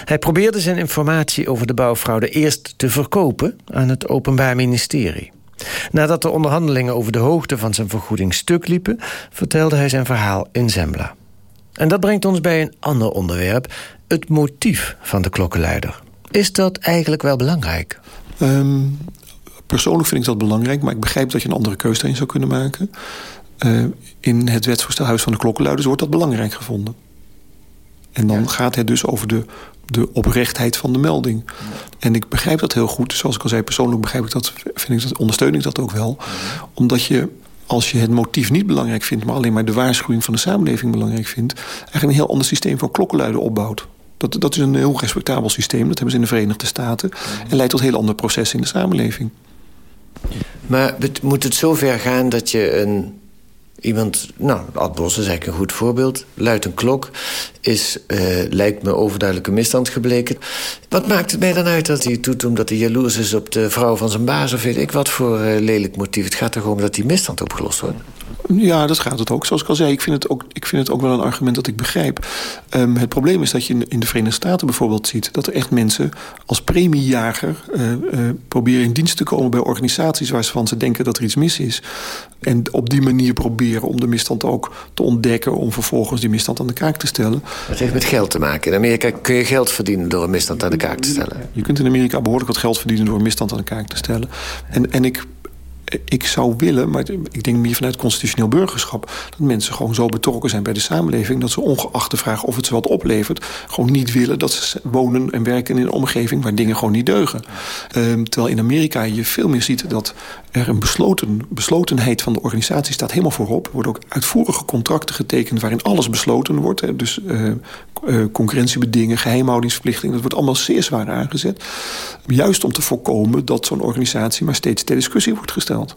Hij probeerde zijn informatie over de bouwfraude eerst te verkopen aan het Openbaar Ministerie. Nadat de onderhandelingen over de hoogte van zijn vergoeding stuk liepen, vertelde hij zijn verhaal in Zembla. En dat brengt ons bij een ander onderwerp, het motief van de klokkenluider. Is dat eigenlijk wel belangrijk? Um, persoonlijk vind ik dat belangrijk, maar ik begrijp dat je een andere keuze erin zou kunnen maken. Uh, in het wetsvoorstelhuis van de klokkenluiders wordt dat belangrijk gevonden. En dan ja. gaat het dus over de, de oprechtheid van de melding. Ja. En ik begrijp dat heel goed. Zoals ik al zei, persoonlijk begrijp ik dat, vind ik dat, ondersteun ik dat ook wel. Omdat je, als je het motief niet belangrijk vindt... maar alleen maar de waarschuwing van de samenleving belangrijk vindt... eigenlijk een heel ander systeem van klokkenluiden opbouwt. Dat, dat is een heel respectabel systeem. Dat hebben ze in de Verenigde Staten. En leidt tot heel andere processen in de samenleving. Maar moet het zover gaan dat je een Iemand, nou, Ad Bos is eigenlijk een goed voorbeeld. Luidt een klok, is, uh, lijkt me overduidelijke misstand gebleken. Wat maakt het mij dan uit dat hij doet omdat hij jaloers is op de vrouw van zijn baas... of weet ik wat voor uh, lelijk motief? Het gaat toch om dat die misstand opgelost wordt? Ja, dat gaat het ook. Zoals ik al zei, ik vind het ook, ik vind het ook wel een argument dat ik begrijp. Um, het probleem is dat je in de Verenigde Staten bijvoorbeeld ziet... dat er echt mensen als premiejager uh, proberen in dienst te komen... bij organisaties waarvan ze denken dat er iets mis is. En op die manier proberen om de misstand ook te ontdekken... om vervolgens die misstand aan de kaak te stellen. Dat heeft met geld te maken. In Amerika kun je geld verdienen door een misstand aan de kaak te stellen. Je kunt in Amerika behoorlijk wat geld verdienen... door een misstand aan de kaak te stellen. En, en ik ik zou willen, maar ik denk meer vanuit constitutioneel burgerschap... dat mensen gewoon zo betrokken zijn bij de samenleving... dat ze ongeacht de vraag of het ze wat oplevert... gewoon niet willen dat ze wonen en werken in een omgeving... waar dingen gewoon niet deugen. Um, terwijl in Amerika je veel meer ziet dat er een besloten, beslotenheid van de organisatie staat helemaal voorop. Er worden ook uitvoerige contracten getekend waarin alles besloten wordt. Dus uh, uh, concurrentiebedingen, geheimhoudingsverplichtingen... dat wordt allemaal zeer zwaar aangezet. Juist om te voorkomen dat zo'n organisatie maar steeds ter discussie wordt gesteld.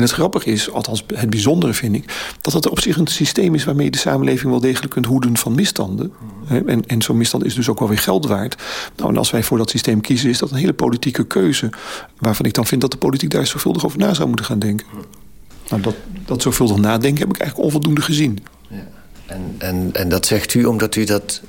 En het grappige is, althans het bijzondere vind ik... dat het op zich een systeem is waarmee je de samenleving wel degelijk kunt hoeden van misstanden. En, en zo'n misstand is dus ook wel weer geld waard. Nou, en als wij voor dat systeem kiezen, is dat een hele politieke keuze. Waarvan ik dan vind dat de politiek daar zorgvuldig over na zou moeten gaan denken. Nou, dat, dat zorgvuldig nadenken heb ik eigenlijk onvoldoende gezien. Ja. En, en, en dat zegt u omdat u dat...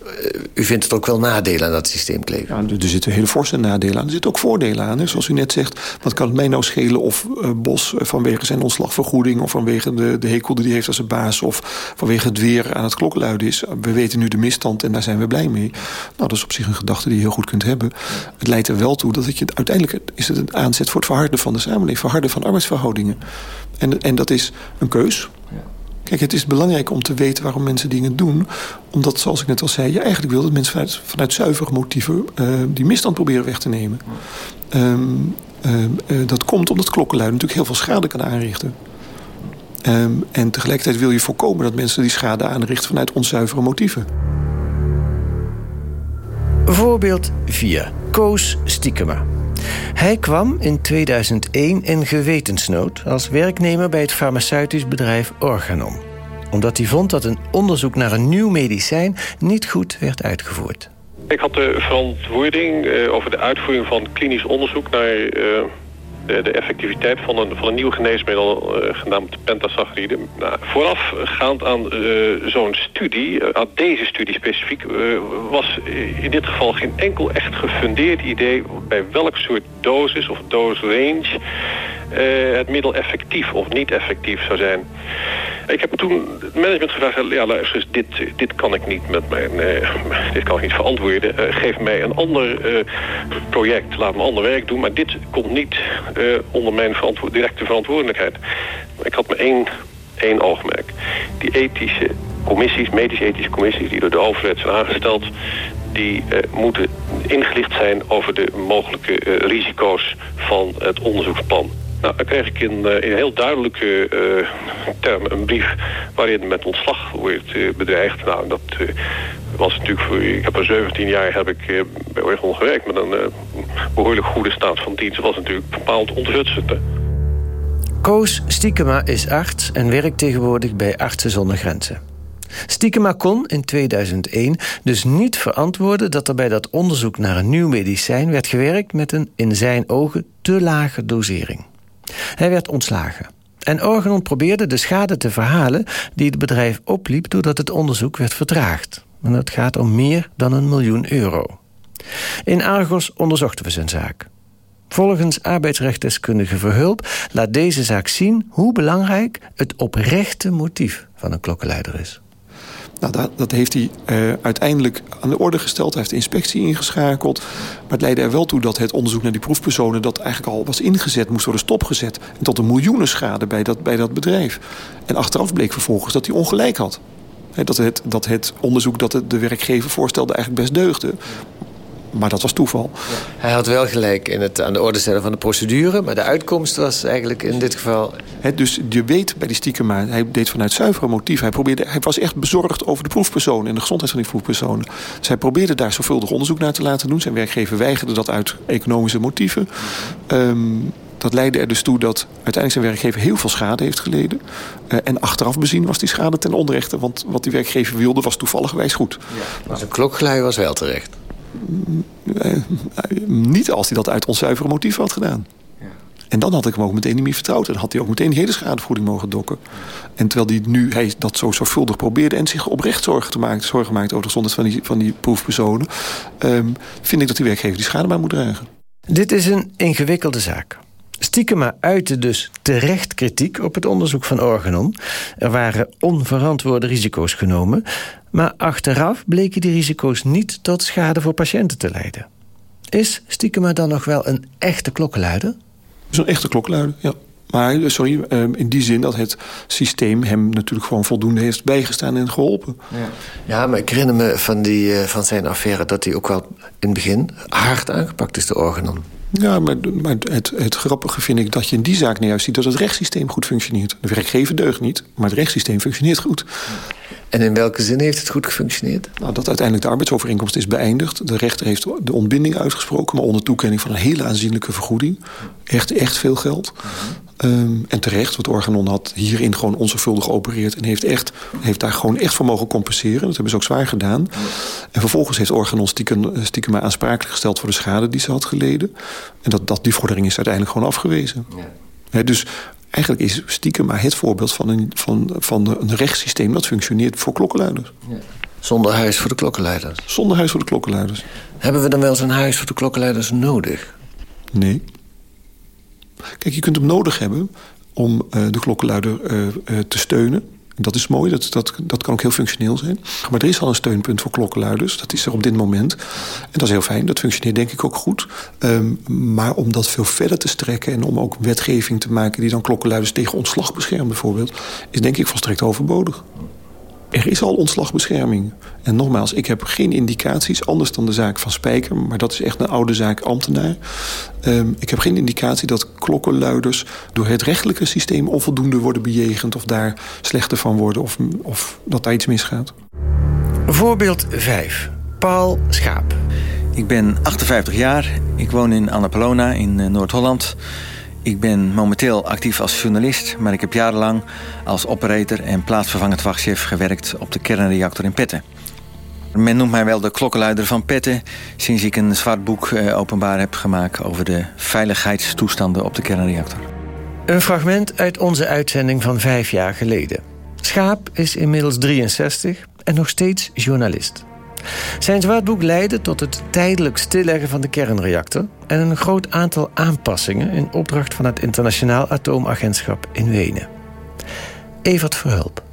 U vindt het ook wel nadelen aan dat systeem kleven? Ja, er zitten hele forse nadelen aan. Er zitten ook voordelen aan. Hè. Zoals u net zegt, wat kan het mij nou schelen... of uh, Bos vanwege zijn ontslagvergoeding... of vanwege de, de hekel die hij heeft als zijn baas... of vanwege het weer aan het klokluiden is. We weten nu de misstand en daar zijn we blij mee. Nou, dat is op zich een gedachte die je heel goed kunt hebben. Het leidt er wel toe dat het je, uiteindelijk is het een aanzet... voor het verharden van de samenleving. Verharden van arbeidsverhoudingen. En, en dat is een keus... Ja. Kijk, het is belangrijk om te weten waarom mensen dingen doen. Omdat, zoals ik net al zei, je eigenlijk wil dat mensen vanuit, zuivere motieven uh, die misstand proberen weg te nemen. Um, um, uh, dat komt omdat klokkenluiden natuurlijk heel veel schade kan aanrichten. Um, en tegelijkertijd wil je voorkomen dat mensen die schade aanrichten vanuit onzuivere motieven. Voorbeeld 4. Koos Stiekema. Hij kwam in 2001 in gewetensnood als werknemer bij het farmaceutisch bedrijf Organon. Omdat hij vond dat een onderzoek naar een nieuw medicijn niet goed werd uitgevoerd. Ik had de verantwoording uh, over de uitvoering van klinisch onderzoek naar uh, de, de effectiviteit van een, van een nieuw geneesmiddel uh, genaamd pentasaccharide. Nou, voorafgaand aan uh, zo'n studie, aan deze studie specifiek, was in dit geval geen enkel echt gefundeerd idee bij welk soort dosis of dose range het middel effectief of niet effectief zou zijn. Ik heb toen het management gevraagd, ja luister dit, dit kan ik niet met mijn, dit kan ik niet verantwoorden. geef mij een ander project, laat me ander werk doen, maar dit komt niet onder mijn directe verantwoordelijkheid. Ik had maar één, één oogmerk. Die ethische commissies, medisch-ethische commissies... die door de overheid zijn aangesteld... die moeten ingelicht zijn over de mogelijke risico's van het onderzoeksplan. Nou, dan kreeg ik in, in heel duidelijke termen een brief waarin met ontslag wordt bedreigd. Nou, dat was natuurlijk voor, ik heb er 17 jaar heb ik bij Orgon gewerkt met een behoorlijk goede staat van dienst. was natuurlijk bepaald onthutsend. Koos Stiekema is arts en werkt tegenwoordig bij Artsen zonder Grenzen. Stiekema kon in 2001 dus niet verantwoorden dat er bij dat onderzoek naar een nieuw medicijn werd gewerkt met een in zijn ogen te lage dosering. Hij werd ontslagen. En Organon probeerde de schade te verhalen die het bedrijf opliep doordat het onderzoek werd vertraagd. En het gaat om meer dan een miljoen euro. In Argos onderzochten we zijn zaak. Volgens arbeidsrechtdeskundige Verhulp laat deze zaak zien hoe belangrijk het oprechte motief van een klokkenleider is. Nou, dat, dat, heeft hij uh, uiteindelijk aan de orde gesteld. Hij heeft de inspectie ingeschakeld. Maar het leidde er wel toe dat het onderzoek naar die proefpersonen... dat eigenlijk al was ingezet, moest worden stopgezet. En tot een miljoenen schade bij dat, bij dat bedrijf. En achteraf bleek vervolgens dat hij ongelijk had. dat, het, dat het onderzoek dat de werkgever voorstelde eigenlijk best deugde. Maar dat was toeval. Hij had wel gelijk in het aan de orde stellen van de procedure... maar de uitkomst was eigenlijk in dit geval... dus je weet bij die stiekema, hij deed vanuit zuivere motief. Hij, probeerde, hij was echt bezorgd over de proefpersonen... en de gezondheid van die proefpersonen. Dus hij probeerde daar zorgvuldig onderzoek naar te laten doen. Zijn werkgever weigerde dat uit economische motieven. Um, dat leidde er dus toe dat uiteindelijk zijn werkgever heel veel schade heeft geleden. Uh, en achteraf bezien was die schade ten onrechte. Want wat die werkgever wilde was toevallig wijs goed. Ja, maar zijn klokgelui was wel terecht. Uh, niet als hij dat uit onzuivere motief had gedaan. Ja. En dan had ik hem ook meteen niet meer vertrouwd. En had hij ook meteen die hele schadevergoeding mogen dokken. En terwijl hij nu hij dat zo zorgvuldig probeerde... en zich oprecht zorgen, te maken, zorgen maakt over de gezondheid van die, van die proefpersonen... Um, vind ik dat die werkgever die schade maar moet dragen. Dit is een ingewikkelde zaak. Stiekema uitte dus terecht kritiek op het onderzoek van Organon. Er waren onverantwoorde risico's genomen... maar achteraf bleken die risico's niet tot schade voor patiënten te leiden. Is Stiekema dan nog wel een echte klokkenluider? Is een echte klokkenluider, ja. Maar sorry, ehm, in die zin dat het systeem hem natuurlijk gewoon voldoende heeft bijgestaan en geholpen. Ja, ja maar ik herinner me van, die, eh, van zijn affaire dat hij ook wel in het begin hard aangepakt is, de Organon. Ja, maar, maar het, het, grappige vind ik dat je in die zaak nou juist ziet... dat het rechtssysteem goed functioneert. De werkgever deugt niet, maar het rechtssysteem functioneert goed. En in welke zin heeft het goed gefunctioneerd? Nou, dat uiteindelijk de arbeidsovereenkomst is beëindigd. De rechter heeft de ontbinding uitgesproken... maar onder toekenning van een hele aanzienlijke vergoeding. Echt, echt veel geld. Um, en terecht, want Organon had hierin gewoon onzorgvuldig geopereerd... en heeft, echt, heeft daar gewoon echt voor mogen compenseren. Dat hebben ze ook zwaar gedaan. En vervolgens heeft Organon stiekem, stiekem maar aansprakelijk gesteld... voor de schade die ze had geleden. En dat, dat, die vordering is uiteindelijk gewoon afgewezen. Ja. dus eigenlijk is stiekem maar het voorbeeld van een, van, van een rechtssysteem... dat functioneert voor klokkenluiders. Ja. Zonder huis voor de klokkenluiders? Zonder huis voor de klokkenluiders. Hebben we dan wel zo'n huis voor de klokkenluiders nodig? Nee. Kijk, je kunt hem nodig hebben om uh, de klokkenluider uh, uh, te steunen. Dat is mooi, dat, dat, dat kan ook heel functioneel zijn. Maar er is al een steunpunt voor klokkenluiders. Dat is er op dit moment. En dat is heel fijn, dat functioneert denk ik ook goed. Um, maar om dat veel verder te strekken... en om ook wetgeving te maken die dan klokkenluiders tegen ontslag beschermt bijvoorbeeld... is denk ik volstrekt overbodig. Er is al ontslagbescherming. En nogmaals, ik heb geen indicaties, anders dan de zaak van Spijker... maar dat is echt een oude zaak ambtenaar. Um, ik heb geen indicatie dat klokkenluiders door het rechtelijke systeem... onvoldoende worden bejegend of daar slechter van worden... of, of dat daar iets misgaat. Voorbeeld 5. Paul Schaap. Ik ben 58 jaar. Ik woon in Annapolona in eh, Noord-Holland... Ik ben momenteel actief als journalist, maar ik heb jarenlang als operator en plaatsvervangend wachtchef gewerkt op de kernreactor in Petten. Men noemt mij wel de klokkenluider van Petten... sinds ik een zwart boek eh, openbaar heb gemaakt... over de veiligheidstoestanden op de kernreactor. Een fragment uit onze uitzending van vijf jaar geleden. Schaap is inmiddels 63 en nog steeds journalist. Zijn zwartboek leidde tot het tijdelijk stilleggen van de kernreactor... en een groot aantal aanpassingen in opdracht van het Internationaal Atoomagentschap in Wenen. Evert Verhulp.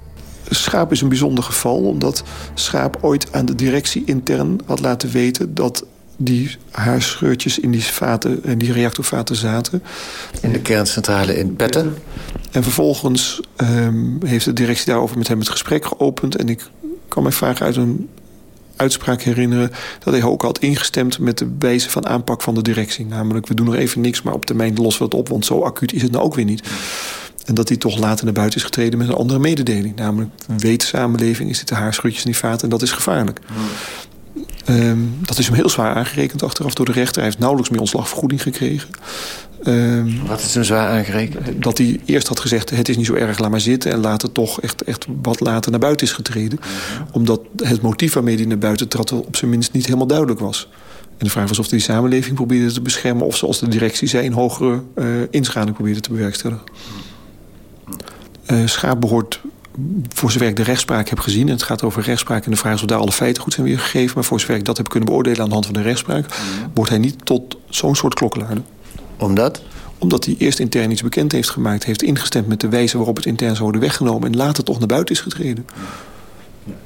Schaap is een bijzonder geval, omdat Schaap ooit aan de directie intern had laten weten dat die haarscheurtjes in die, vaten, in die reactorvaten zaten. In de kerncentrale in Petten. En vervolgens um, heeft de directie daarover met hem het gesprek geopend. En ik kan mij vragen uit een uitspraak herinneren... dat hij ook had ingestemd met de wijze van aanpak van de directie. Namelijk, we doen nog even niks, maar op termijn lossen we het op... want zo acuut is het nou ook weer niet. En dat hij toch later naar buiten is getreden met een andere mededeling. Namelijk, weet samenleving, is dit de haarschutjes in die en dat is gevaarlijk. Um, dat is hem heel zwaar aangerekend achteraf door de rechter. Hij heeft nauwelijks meer ontslagvergoeding gekregen. Um, Wat is hem zwaar aangerekend? Dat hij eerst had gezegd, het is niet zo erg, laat maar zitten. En later toch echt, echt wat later naar buiten is getreden. Omdat het motief waarmee hij naar buiten trad... op zijn minst niet helemaal duidelijk was. En de vraag was of hij die samenleving probeerde te beschermen... of zoals de directie zei, een hogere uh, inschaling probeerde te bewerkstelligen. Uh, Schaap behoort voor zover ik de rechtspraak heb gezien... en het gaat over rechtspraak en de vraag is of daar alle feiten goed zijn weergegeven... maar voor zover ik dat heb kunnen beoordelen aan de hand van de rechtspraak... wordt hij niet tot zo'n soort klokkenluider. Omdat? Omdat hij eerst intern iets bekend heeft gemaakt... heeft ingestemd met de wijze waarop het intern zou worden weggenomen... en later toch naar buiten is getreden.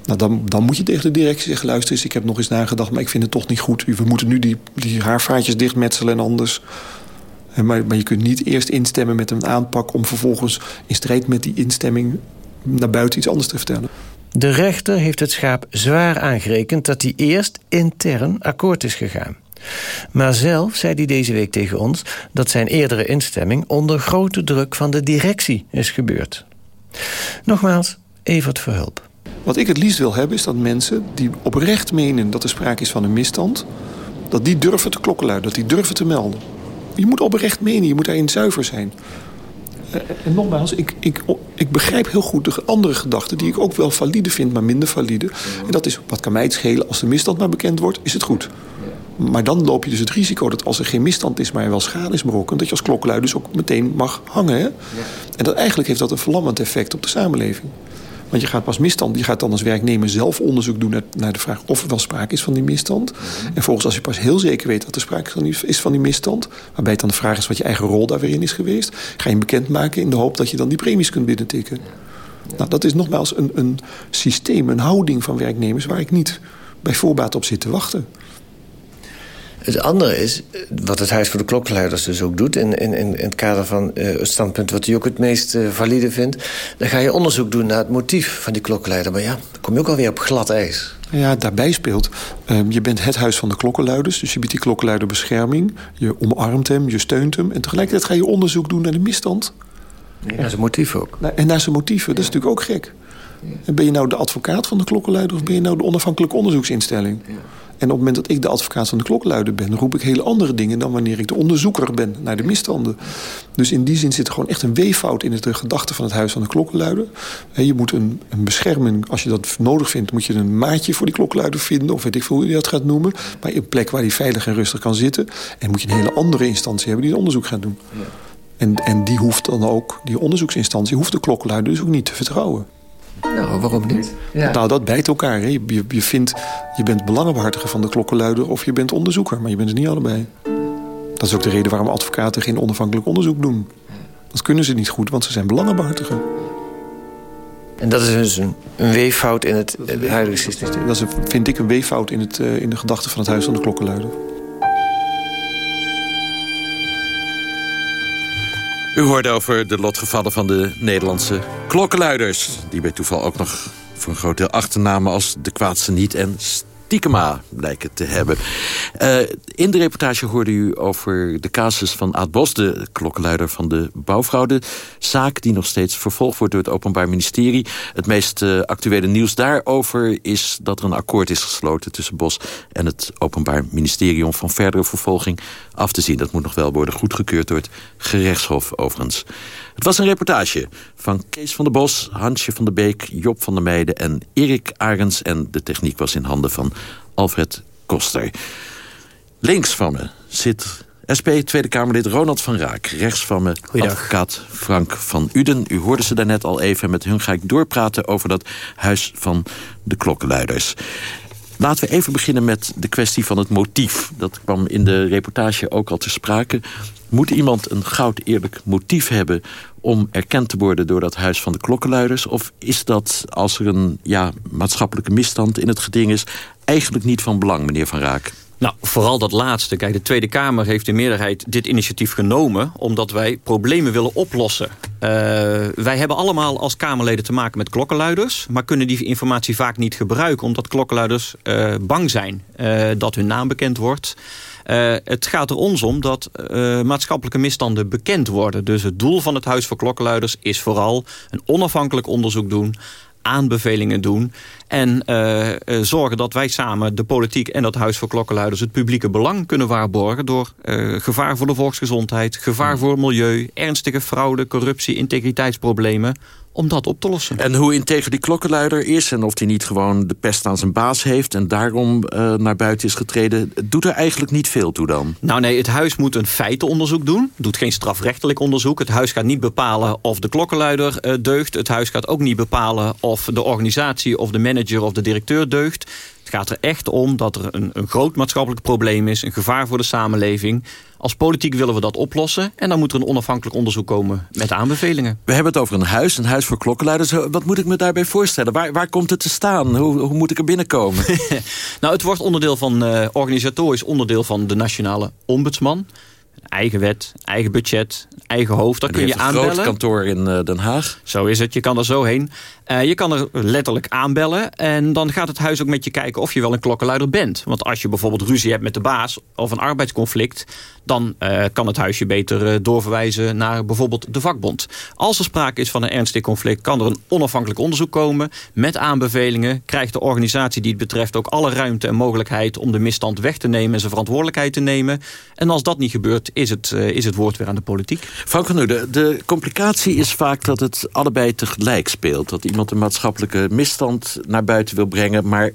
Nou, dan, dan moet je tegen de directie zeggen... luister eens, ik heb nog eens nagedacht, maar ik vind het toch niet goed. We moeten nu die, die haarvaatjes dichtmetselen en anders... Maar, maar je kunt niet eerst instemmen met een aanpak... om vervolgens in strijd met die instemming naar buiten iets anders te vertellen. De rechter heeft het schaap zwaar aangerekend dat hij eerst intern akkoord is gegaan. Maar zelf zei hij deze week tegen ons dat zijn eerdere instemming onder grote druk van de directie is gebeurd. Nogmaals, Evert Verhulp. Wat ik het liefst wil hebben is dat mensen die oprecht menen dat er sprake is van een misstand... dat die durven te klokkenluiden, dat die durven te melden. Je moet oprecht menen, je moet daarin zuiver zijn. Eh, en nogmaals, ik, ik, ik begrijp heel goed de andere gedachten... die ik ook wel valide vind, maar minder valide. En dat is, wat kan mij het schelen? Als de misstand maar bekend wordt, is het goed. Maar dan loop je dus het risico dat als er geen misstand is... maar er wel schade is berokkend... dat je als klokkenluider dus ook meteen mag hangen. Hè? En dat, eigenlijk heeft dat een verlammend effect op de samenleving. Want je gaat pas misstand, je gaat dan als werknemer zelf onderzoek doen naar, naar de vraag of er wel sprake is van die misstand. En volgens als je pas heel zeker weet dat er sprake is van die misstand, waarbij het dan de vraag is wat je eigen rol daar weer in is geweest, ga je hem bekendmaken in de hoop dat je dan die premies kunt binnentikken. Nou, dat is nogmaals een, een systeem, een houding van werknemers waar ik niet bij voorbaat op zit te wachten. Het andere is, wat het Huis voor de Klokkenluiders dus ook doet... in, in, in het kader van uh, het standpunt wat u ook het meest uh, valide vindt... dan ga je onderzoek doen naar het motief van die klokkenluider. Maar ja, dan kom je ook alweer op glad ijs. Ja, daarbij speelt, um, je bent het Huis van de Klokkenluiders... dus je biedt die klokkenluider bescherming, je omarmt hem, je steunt hem... en tegelijkertijd ga je onderzoek doen naar de misstand. Ja, naar zijn motieven ook. En naar zijn motieven, dat is natuurlijk ook gek. En ben je nou de advocaat van de klokkenluider... of ben je nou de onafhankelijke onderzoeksinstelling? Ja. En op het moment dat ik de advocaat van de klokkenluider ben... roep ik hele andere dingen dan wanneer ik de onderzoeker ben naar de misstanden. Dus in die zin zit er gewoon echt een weeffout in de gedachte van het huis van de klokkenluider. Je moet een, een bescherming, als je dat nodig vindt... moet je een maatje voor die klokkenluider vinden... of weet ik veel hoe je dat gaat noemen. Maar een plek waar hij veilig en rustig kan zitten. En moet je een hele andere instantie hebben die het onderzoek gaat doen. Ja. En, en die hoeft dan ook, die onderzoeksinstantie... hoeft de klokkenluider dus ook niet te vertrouwen. Nou, waarom niet? Ja. Nou, dat bijt elkaar. Hè. Je, je, je, vindt, je bent belangenbehartiger van de klokkenluider... of je bent onderzoeker, maar je bent het niet allebei. Dat is ook de reden waarom advocaten geen onafhankelijk onderzoek doen. Dat kunnen ze niet goed, want ze zijn belangenbehartiger. En dat is dus een, een weeffout in het, het huidige systeem? Dat is, vind ik, een weeffout in, het, uh, in de gedachte van het Huis van de Klokkenluider. U hoorde over de lotgevallen van de Nederlandse klokkenluiders... die bij toeval ook nog voor een groot deel achternamen als de kwaadste niet en Stiekema lijken te hebben. Uh, in de reportage hoorde u over de casus van Aad Bos... de klokkenluider van de bouwfraudezaak... die nog steeds vervolgd wordt door het Openbaar Ministerie. Het meest uh, actuele nieuws daarover is dat er een akkoord is gesloten... tussen Bos en het Openbaar Ministerie... om van verdere vervolging af te zien. Dat moet nog wel worden goedgekeurd door het gerechtshof overigens. Het was een reportage van Kees van der Bos, Hansje van der Beek... Job van der Meijden en Erik Arends. En de techniek was in handen van Alfred Koster. Links van me zit SP Tweede Kamerlid Ronald van Raak. Rechts van me advocaat Frank van Uden. U hoorde ze daarnet al even. Met hun ga ik doorpraten over dat huis van de klokkenluiders. Laten we even beginnen met de kwestie van het motief. Dat kwam in de reportage ook al te sprake. Moet iemand een goud eerlijk motief hebben om erkend te worden door dat huis van de klokkenluiders? Of is dat, als er een ja, maatschappelijke misstand in het geding is... eigenlijk niet van belang, meneer Van Raak? Nou, vooral dat laatste. Kijk, de Tweede Kamer heeft in meerderheid dit initiatief genomen... omdat wij problemen willen oplossen. Uh, wij hebben allemaal als Kamerleden te maken met klokkenluiders... maar kunnen die informatie vaak niet gebruiken... omdat klokkenluiders uh, bang zijn uh, dat hun naam bekend wordt... Het gaat er ons om dat maatschappelijke misstanden bekend worden. Dus het doel van het Huis voor Klokkenluiders is vooral een onafhankelijk onderzoek doen aanbevelingen doen. En uh, zorgen dat wij samen, de politiek en dat Huis voor Klokkenluiders... het publieke belang kunnen waarborgen... door uh, gevaar voor de volksgezondheid, gevaar voor het milieu... ernstige fraude, corruptie, integriteitsproblemen om dat op te lossen. En hoe integer die klokkenluider is... en of hij niet gewoon de pest aan zijn baas heeft... en daarom uh, naar buiten is getreden... doet er eigenlijk niet veel toe dan? Nou nee, het huis moet een feitenonderzoek doen. doet geen strafrechtelijk onderzoek. Het huis gaat niet bepalen of de klokkenluider uh, deugt. Het huis gaat ook niet bepalen of de organisatie... of de manager of de directeur deugt. Het gaat er echt om dat er een, een groot maatschappelijk probleem is... een gevaar voor de samenleving... Als politiek willen we dat oplossen. En dan moet er een onafhankelijk onderzoek komen met aanbevelingen. We hebben het over een huis, een huis voor klokkenluiders. Wat moet ik me daarbij voorstellen? Waar, waar komt het te staan? Hoe, hoe moet ik er binnenkomen? nou, het wordt onderdeel van, uh, organisatorisch onderdeel van de Nationale Ombudsman eigen wet, eigen budget, eigen hoofd. Dat kun je aanbellen. een groot kantoor in uh, Den Haag. Zo is het, je kan er zo heen. Uh, je kan er letterlijk aanbellen. En dan gaat het huis ook met je kijken of je wel een klokkenluider bent. Want als je bijvoorbeeld ruzie hebt met de baas of een arbeidsconflict... dan uh, kan het huis je beter doorverwijzen naar bijvoorbeeld de vakbond. Als er sprake is van een ernstig conflict... kan er een onafhankelijk onderzoek komen met aanbevelingen. Krijgt de organisatie die het betreft ook alle ruimte en mogelijkheid... om de misstand weg te nemen en zijn verantwoordelijkheid te nemen. En als dat niet gebeurt, is het, is het woord weer aan de politiek. Frank van de complicatie is vaak dat het allebei tegelijk speelt. Dat iemand een maatschappelijke misstand naar buiten wil brengen... maar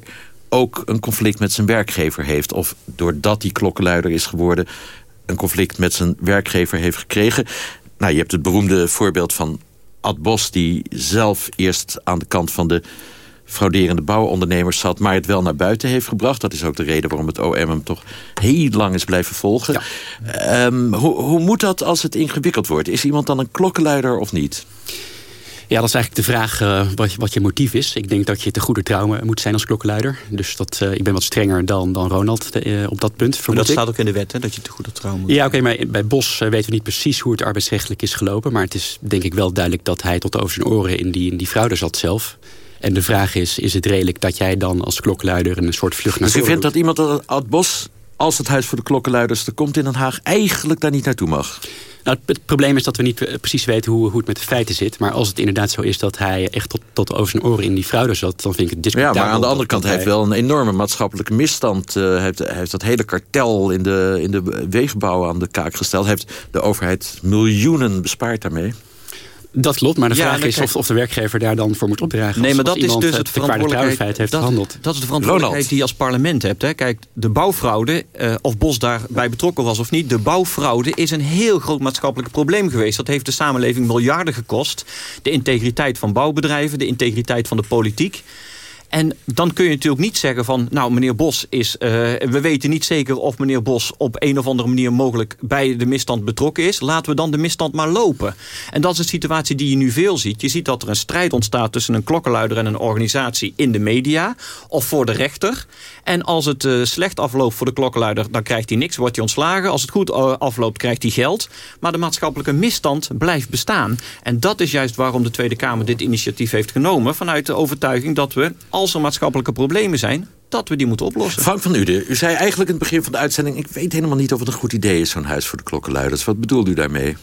ook een conflict met zijn werkgever heeft. Of doordat hij klokkenluider is geworden... een conflict met zijn werkgever heeft gekregen. Nou, je hebt het beroemde voorbeeld van Ad Bos... die zelf eerst aan de kant van de frauderende bouwondernemers zat... maar het wel naar buiten heeft gebracht. Dat is ook de reden waarom het OM hem toch heel lang is blijven volgen. Um, hoe, hoe moet dat als het ingewikkeld wordt? Is iemand dan een klokkenluider of niet? Ja, dat is eigenlijk de vraag uh, wat, wat, je motief is. Ik denk dat je te goede trouw moet zijn als klokkenluider. Dus dat, uh, ik ben wat strenger dan, dan Ronald uh, op dat punt. Maar dat staat ook in de wet, hè, dat je te goede trouw moet Ja, oké, okay, maar bij Bos weten we niet precies hoe het arbeidsrechtelijk is gelopen. Maar het is denk ik wel duidelijk dat hij tot over zijn oren in die, in die fraude zat zelf. En de vraag is, is het redelijk dat jij dan als klokkenluider een soort vlucht naar Dus u vindt dat iemand uit Bos, als het Huis voor de Klokkenluiders er komt in Den Haag... eigenlijk daar niet naartoe mag? Nou, het probleem is dat we niet precies weten hoe, hoe het met de feiten zit. Maar als het inderdaad zo is dat hij echt tot, tot over zijn oren in die fraude zat... dan vind ik het discutabel. Ja, maar aan de andere kant hij heeft wel een enorme maatschappelijke misstand. Uh, heeft, heeft dat hele kartel in de, in de wegenbouw aan de kaak gesteld. Heeft de overheid miljoenen bespaard daarmee. Dat klopt, maar de vraag is of, of, de werkgever daar dan voor moet opdragen. Nee, maar dat is dus het verantwoordelijkheid heeft dat, gehandeld. Dat is de verantwoordelijkheid die je als parlement hebt. Hè. Kijk, de bouwfraude, uh, of Bos daarbij betrokken was of niet... de bouwfraude is een heel groot maatschappelijk probleem geweest. Dat heeft de samenleving miljarden gekost. De integriteit van bouwbedrijven, de integriteit van de politiek... En dan kun je natuurlijk niet zeggen van... nou, meneer Bos is... Uh, we weten niet zeker of meneer Bos op een of andere manier... mogelijk bij de misstand betrokken is. Laten we dan de misstand maar lopen. En dat is een situatie die je nu veel ziet. Je ziet dat er een strijd ontstaat tussen een klokkenluider en een organisatie in de media. Of voor de rechter. En als het uh, slecht afloopt voor de klokkenluider... dan krijgt hij niks, wordt hij ontslagen. Als het goed uh, afloopt, krijgt hij geld. Maar de maatschappelijke misstand blijft bestaan. En dat is juist waarom de Tweede Kamer dit initiatief heeft genomen... vanuit de overtuiging dat we als er maatschappelijke problemen zijn, dat we die moeten oplossen. Frank van Uden, u zei eigenlijk in het begin van de uitzending... ik weet helemaal niet of het een goed idee is, zo'n huis voor de klokkenluiders. Wat bedoelt u daarmee?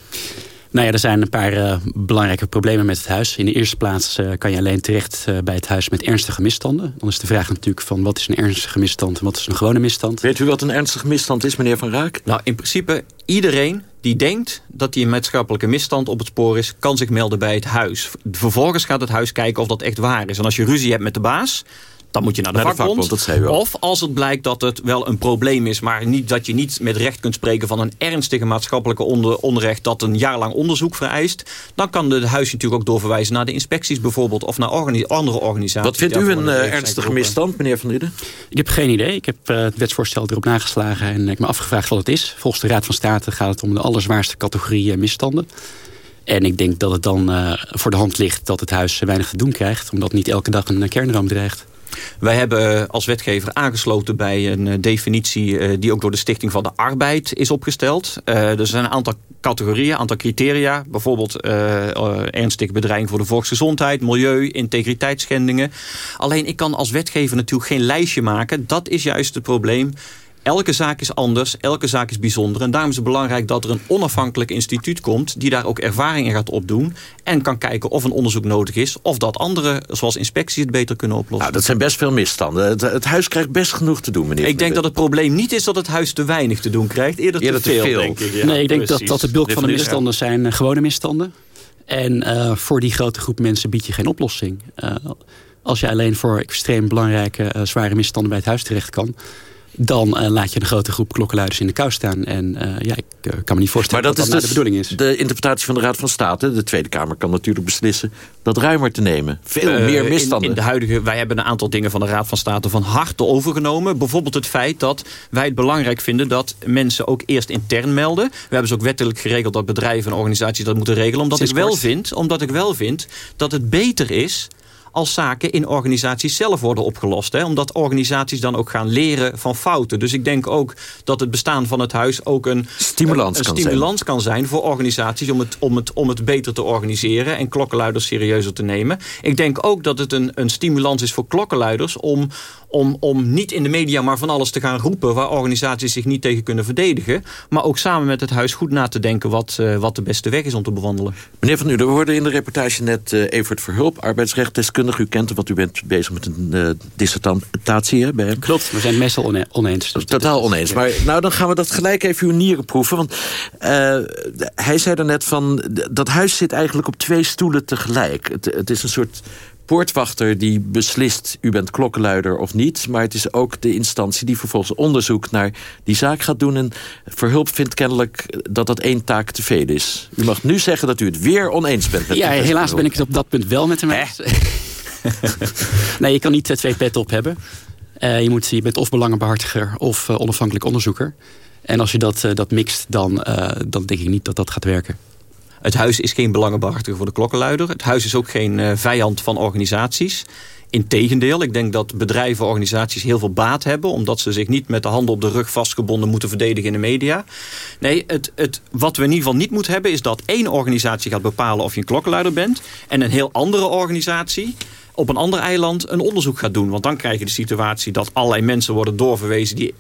Nou ja, er zijn een paar uh, belangrijke problemen met het huis. In de eerste plaats uh, kan je alleen terecht uh, bij het huis met ernstige misstanden. Dan is de vraag natuurlijk van wat is een ernstige misstand en wat is een gewone misstand. Weet u wat een ernstige misstand is, meneer Van Raak? Nou, in principe iedereen die denkt dat hij een maatschappelijke misstand op het spoor is... kan zich melden bij het huis. Vervolgens gaat het huis kijken of dat echt waar is. En als je ruzie hebt met de baas dan moet je naar de, naar vakbond. De vakbond dat of als het blijkt dat het wel een probleem is... maar niet, dat je niet met recht kunt spreken van een ernstige maatschappelijke onder, onrecht... dat een jaar lang onderzoek vereist... dan kan het huis natuurlijk ook doorverwijzen naar de inspecties bijvoorbeeld... of naar organi andere organisaties. Wat vindt u een uh, ernstige misstand, meneer Van Uden? Ik heb geen idee. Ik heb uh, het wetsvoorstel erop nageslagen en ik heb me afgevraagd wat het is. Volgens de Raad van State gaat het om de allerzwaarste categorie misstanden. En ik denk dat het dan uh, voor de hand ligt dat het huis weinig te doen krijgt... omdat niet elke dag een kernramp dreigt. Wij hebben als wetgever aangesloten bij een definitie... die ook door de Stichting van de Arbeid is opgesteld. Er zijn een aantal categorieën, een aantal criteria. Bijvoorbeeld ernstige bedreiging voor de volksgezondheid... milieu, integriteitsschendingen. Alleen ik kan als wetgever natuurlijk geen lijstje maken. Dat is juist het probleem Elke zaak is anders, elke zaak is bijzonder. En daarom is het belangrijk dat er een onafhankelijk instituut komt... die daar ook ervaring in gaat opdoen... en kan kijken of een onderzoek nodig is... of dat anderen, zoals inspecties, het beter kunnen oplossen. Nou, dat zijn best veel misstanden. Het, het huis krijgt best genoeg te doen, meneer. Ik denk dat het probleem niet is dat het huis te weinig te doen krijgt. Eerder, Eerder te, veel, te veel, denk ik. Ja, nee, ik denk dat, dat de bulk van de misstanden zijn uh, gewone misstanden. En uh, voor die grote groep mensen bied je geen oplossing. Uh, als je alleen voor extreem belangrijke, zware misstanden bij het huis terecht kan dan uh, laat je een grote groep klokkenluiders in de kou staan. En uh, ja, ik uh, kan me niet voorstellen maar dat, dat, dat is nou de bedoeling is. de interpretatie van de Raad van State. De Tweede Kamer kan natuurlijk beslissen dat ruimer te nemen. Veel meer misstanden. In, in, de huidige, wij hebben een aantal dingen van de Raad van State van harte overgenomen. Bijvoorbeeld het feit dat wij het belangrijk vinden dat mensen ook eerst intern melden. We hebben ze ook wettelijk geregeld dat bedrijven en organisaties dat moeten regelen. Omdat ik, wel vind, omdat ik wel vind dat het beter is als zaken in organisaties zelf worden opgelost. Hè? Omdat organisaties dan ook gaan leren van fouten. Dus ik denk ook dat het bestaan van het huis ook een stimulans, een, kan, stimulans zijn. kan zijn voor organisaties om het, om, het, om het beter te organiseren en klokkenluiders serieuzer te nemen. Ik denk ook dat het een, een stimulans is voor klokkenluiders om, om, om niet in de media maar van alles te gaan roepen... waar organisaties zich niet tegen kunnen verdedigen. Maar ook samen met het huis goed na te denken wat, uh, wat de beste weg is om te bewandelen. Meneer Van Uden, we hoorden in de reportage net uh, Evert Verhulp... arbeidsrechtdeskundige. U kent hem, want u bent bezig met een uh, dissertatie hè, bij hem. Klopt, we zijn het meestal one oneens. Dus Totaal oneens. Maar nou, dan gaan we dat gelijk even uw nieren proeven. Want hij zei daarnet van... dat huis zit eigenlijk op twee stoelen tegelijk. Het, het is een soort poortwachter die beslist... u bent klokkenluider of niet. Maar het is ook de instantie die vervolgens onderzoek naar die zaak gaat doen. En Verhulp vindt kennelijk dat dat één taak te veel is. U mag nu zeggen dat u het weer oneens bent met Ja, helaas ben ik het op dat punt wel met hem eens. nee, je kan niet twee pet op hebben. Uh, je, moet, je bent of belangenbehartiger of uh, onafhankelijk onderzoeker. En als je dat, uh, dat mixt, dan, dan denk ik niet dat dat gaat werken. Het huis is geen belangenbehartiger voor de klokkenluider. Het huis is ook geen uh, vijand van organisaties. Integendeel, ik denk dat bedrijven, organisaties heel veel baat hebben... omdat ze zich niet met de handen op de rug vastgebonden moeten verdedigen in de media. Nee, het, het, wat we in ieder geval niet moeten hebben... is dat één organisatie gaat bepalen of je een klokkenluider bent... en een heel andere organisatie op een ander eiland een onderzoek gaat doen. Want dan krijg je de situatie dat allerlei mensen worden doorverwezen... die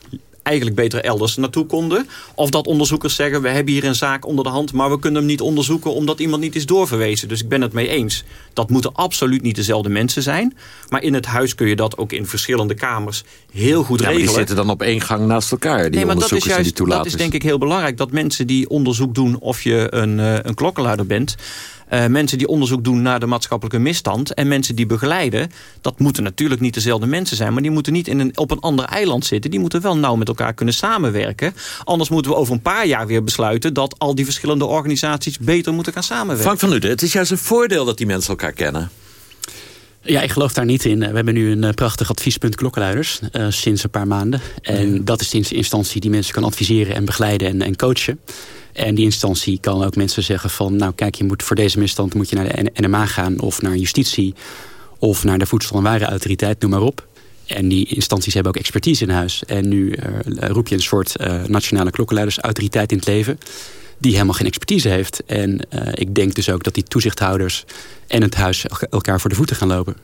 eigenlijk beter elders naartoe konden. Of dat onderzoekers zeggen, we hebben hier een zaak onder de hand... maar we kunnen hem niet onderzoeken omdat iemand niet is doorverwezen. Dus ik ben het mee eens. Dat moeten absoluut niet dezelfde mensen zijn. Maar in het huis kun je dat ook in verschillende kamers heel goed ja, regelen. die zitten dan op één gang naast elkaar, die nee, maar dat is onderzoekers juist, en die Dat is denk ik heel belangrijk. Dat mensen die onderzoek doen of je een, uh, een klokkenluider bent... Uh, mensen die onderzoek doen naar de maatschappelijke misstand... en mensen die begeleiden, dat moeten natuurlijk niet dezelfde mensen zijn... maar die moeten niet in een, op een ander eiland zitten. Die moeten wel nauw met elkaar kunnen samenwerken. Anders moeten we over een paar jaar weer besluiten... dat al die verschillende organisaties beter moeten gaan samenwerken. Frank van Uden, het is juist een voordeel dat die mensen elkaar kennen. Ja, ik geloof daar niet in. We hebben nu een prachtig adviespunt klokkenluiders uh, sinds een paar maanden. En ja. dat is de instantie die mensen kan adviseren en begeleiden en, en coachen. En die instantie kan ook mensen zeggen van... nou kijk, je moet voor deze misstand moet je naar de NMA gaan... of naar justitie of naar de Voedsel- en Warenautoriteit, noem maar op. En die instanties hebben ook expertise in huis. En nu uh, roep je een soort uh, nationale klokkenluidersautoriteit in het leven... die helemaal geen expertise heeft. En uh, ik denk dus ook dat die toezichthouders en het huis elkaar voor de voeten gaan lopen.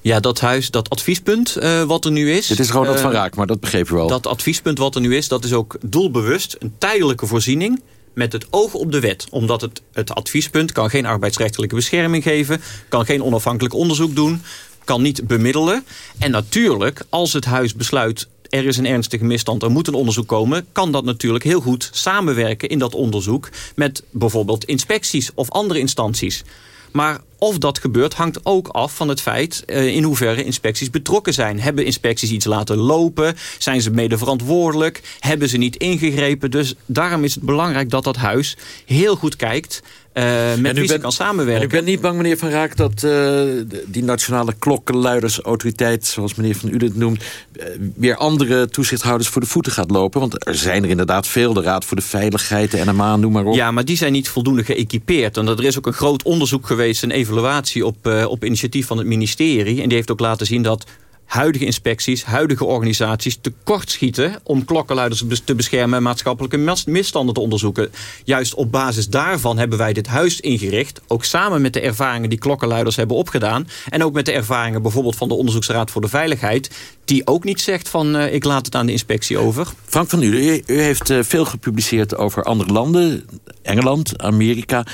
Ja, dat huis, dat adviespunt uh, wat er nu is... Het is Ronald uh, van Raak, maar dat begreep je wel. Dat adviespunt wat er nu is, dat is ook doelbewust een tijdelijke voorziening met het oog op de wet. Omdat het, het adviespunt kan geen arbeidsrechtelijke bescherming geven... kan geen onafhankelijk onderzoek doen kan niet bemiddelen. En natuurlijk, als het huis besluit er is een ernstige misstand, er moet een onderzoek komen... kan dat natuurlijk heel goed samenwerken in dat onderzoek... met bijvoorbeeld inspecties of andere instanties. Maar of dat gebeurt hangt ook af van het feit uh, in hoeverre inspecties betrokken zijn. Hebben inspecties iets laten lopen? Zijn ze mede verantwoordelijk? Hebben ze niet ingegrepen? Dus daarom is het belangrijk dat dat huis heel goed kijkt... Uh, met wie ze kan samenwerken. Ik ben niet bang, meneer Van Raak, dat uh, die nationale klokkenluidersautoriteit... zoals meneer Van U het noemt... Uh, weer andere toezichthouders voor de voeten gaat lopen. Want er zijn er inderdaad veel. De Raad voor de Veiligheid, de NMA, noem maar op. Ja, maar die zijn niet voldoende geëquipeerd. En er is ook een groot onderzoek geweest... een evaluatie op, op initiatief van het ministerie. En die heeft ook laten zien dat huidige inspecties, huidige organisaties tekortschieten... om klokkenluiders te beschermen en maatschappelijke misstanden te onderzoeken. Juist op basis daarvan hebben wij dit huis ingericht. Ook samen met de ervaringen die klokkenluiders hebben opgedaan. En ook met de ervaringen bijvoorbeeld van de Onderzoeksraad voor de Veiligheid. Die ook niet zegt van uh, ik laat het aan de inspectie over. Frank van U, u, heeft uh, veel gepubliceerd over andere landen. Engeland, Amerika.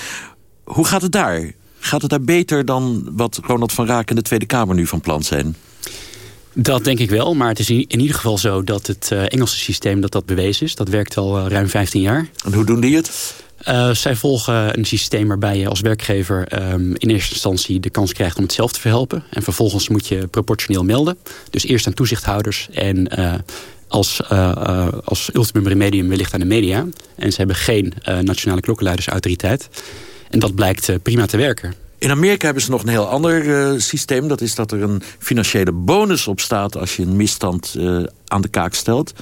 Hoe gaat het daar? Gaat het daar beter dan wat Ronald van Raak en de Tweede Kamer nu van plan zijn? Dat denk ik wel, maar het is in ieder geval zo dat het uh, Engelse systeem dat dat bewezen is. Dat werkt al uh, ruim 15 jaar. En hoe doen die het? Uh, zij volgen een systeem waarbij je als werkgever um, in eerste instantie de kans krijgt om het zelf te verhelpen. En vervolgens moet je proportioneel melden. Dus eerst aan toezichthouders en als, als ultimum remedium wellicht aan de media. En ze hebben geen nationale klokkenluidersautoriteit. En dat blijkt prima te werken. In Amerika hebben ze nog een heel ander uh, systeem. Dat is dat er een financiële bonus op staat... als je een misstand uh, aan de kaak stelt.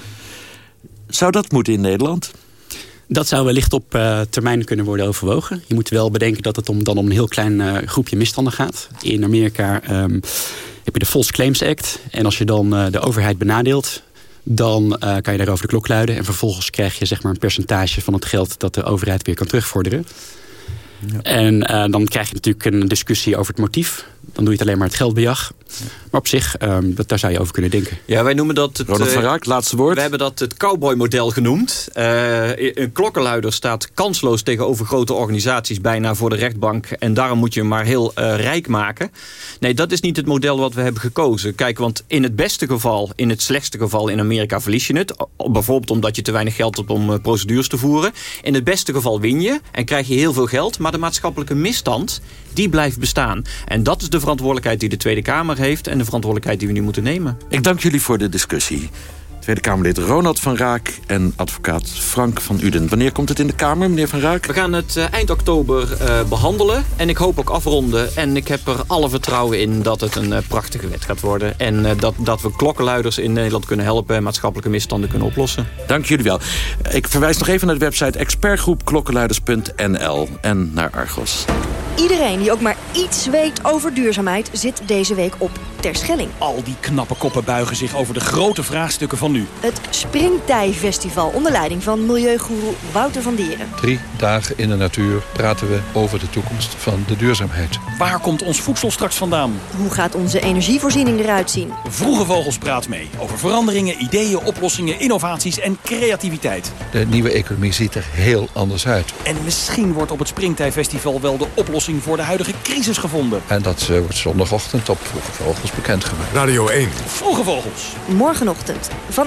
Zou dat moeten in Nederland? Dat zou wellicht op uh, termijn kunnen worden overwogen. Je moet wel bedenken dat het om, dan om een heel klein groepje misstanden gaat. In Amerika um, heb je de False Claims Act. En als je dan de overheid benadeelt dan kan je daarover de klok luiden. En vervolgens krijg je zeg maar, een percentage van het geld... dat de overheid weer kan terugvorderen. En uh, dan krijg je natuurlijk een discussie over het motief. Dan doe je het alleen maar het geldbejag. Maar op zich, um, dat, daar zou je over kunnen denken. Ja, wij noemen dat... Het, Ronald van Raak, laatste woord. We hebben dat het cowboy-model genoemd. Uh, een klokkenluider staat kansloos tegenover grote organisaties... bijna voor de rechtbank. En daarom moet je hem maar heel uh, rijk maken. Nee, dat is niet het model wat we hebben gekozen. Kijk, want in het beste geval, in het slechtste geval in Amerika verlies je het. Bijvoorbeeld omdat je te weinig geld hebt om uh, procedures te voeren. In het beste geval win je en krijg je heel veel geld. Maar de maatschappelijke misstand, die blijft bestaan. En dat is de verantwoordelijkheid die de Tweede Kamer heeft... en de verantwoordelijkheid die we nu moeten nemen. Ik dank jullie voor de discussie. Tweede Kamerlid Ronald van Raak en advocaat Frank van Uden. Wanneer komt het in de Kamer, meneer Van Raak? We gaan het uh, eind oktober uh, behandelen en ik hoop ook afronden. En ik heb er alle vertrouwen in dat het een uh, prachtige wet gaat worden. En dat, dat we klokkenluiders in Nederland kunnen helpen... en maatschappelijke misstanden kunnen oplossen. Dank jullie wel. Ik verwijs nog even naar de website expertgroepklokkenluiders.nl en naar Argos. Iedereen die ook maar iets weet over duurzaamheid zit deze week op Terschelling. Al die knappe koppen buigen zich over de grote vraagstukken van nu. Het Springtij-festival onder leiding van milieugoeroe Wouter van Dieren. Drie dagen in de natuur praten we over de toekomst van de duurzaamheid. Waar komt ons voedsel straks vandaan? Hoe gaat onze energievoorziening eruit zien? Vroege Vogels praat mee over veranderingen, ideeën, oplossingen, innovaties en creativiteit. De nieuwe economie ziet er heel anders uit. En misschien wordt op het Springtij-festival wel de oplossing voor de huidige crisis gevonden. En dat uh, wordt zondagochtend op Vroege Vogels bekendgemaakt. Radio 1. Vroege Vogels. Morgenochtend van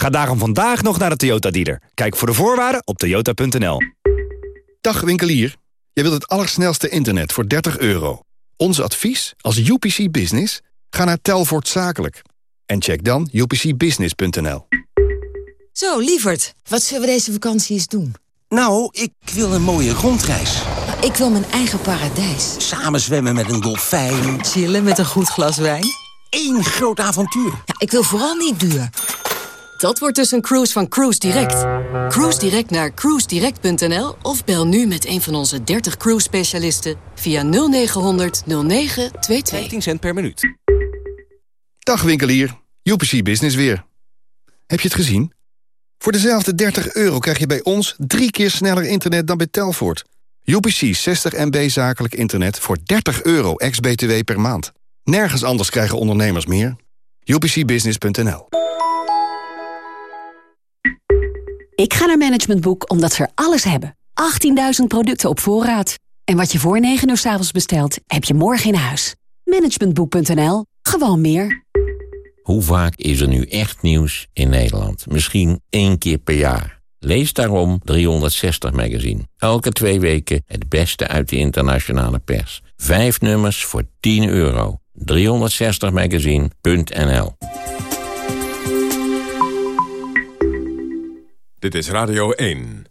Ga daarom vandaag nog naar de Toyota dealer. Kijk voor de voorwaarden op toyota.nl. Dag winkelier. Je wilt het allersnelste internet voor 30 euro. Ons advies als UPC Business? Ga naar Telvoort Zakelijk. En check dan upcbusiness.nl. Zo, lieverd. Wat zullen we deze vakantie eens doen? Nou, ik wil een mooie rondreis. Ik wil mijn eigen paradijs. Samen zwemmen met een dolfijn. Chillen met een goed glas wijn. één groot avontuur. Ja, ik wil vooral niet duur. Dat wordt dus een cruise van Cruise Direct. Cruise Direct naar cruisedirect.nl of bel nu met een van onze 30 cruise specialisten via 0900 0922. 15 cent per minuut. Dag winkelier, UPC Business weer. Heb je het gezien? Voor dezelfde 30 euro krijg je bij ons drie keer sneller internet dan bij Telfort. UPC 60 MB zakelijk internet voor 30 euro ex-BTW per maand. Nergens anders krijgen ondernemers meer. UPCbusiness.nl Ik ga naar Management Boek omdat ze er alles hebben. 18.000 producten op voorraad. En wat je voor 9 uur s avonds bestelt, heb je morgen in huis. Managementboek.nl. Gewoon meer. Hoe vaak is er nu echt nieuws in Nederland? Misschien één keer per jaar. Lees daarom 360 Magazine. Elke twee weken het beste uit de internationale pers. Vijf nummers voor 10 euro. 360magazine.nl Dit is Radio 1.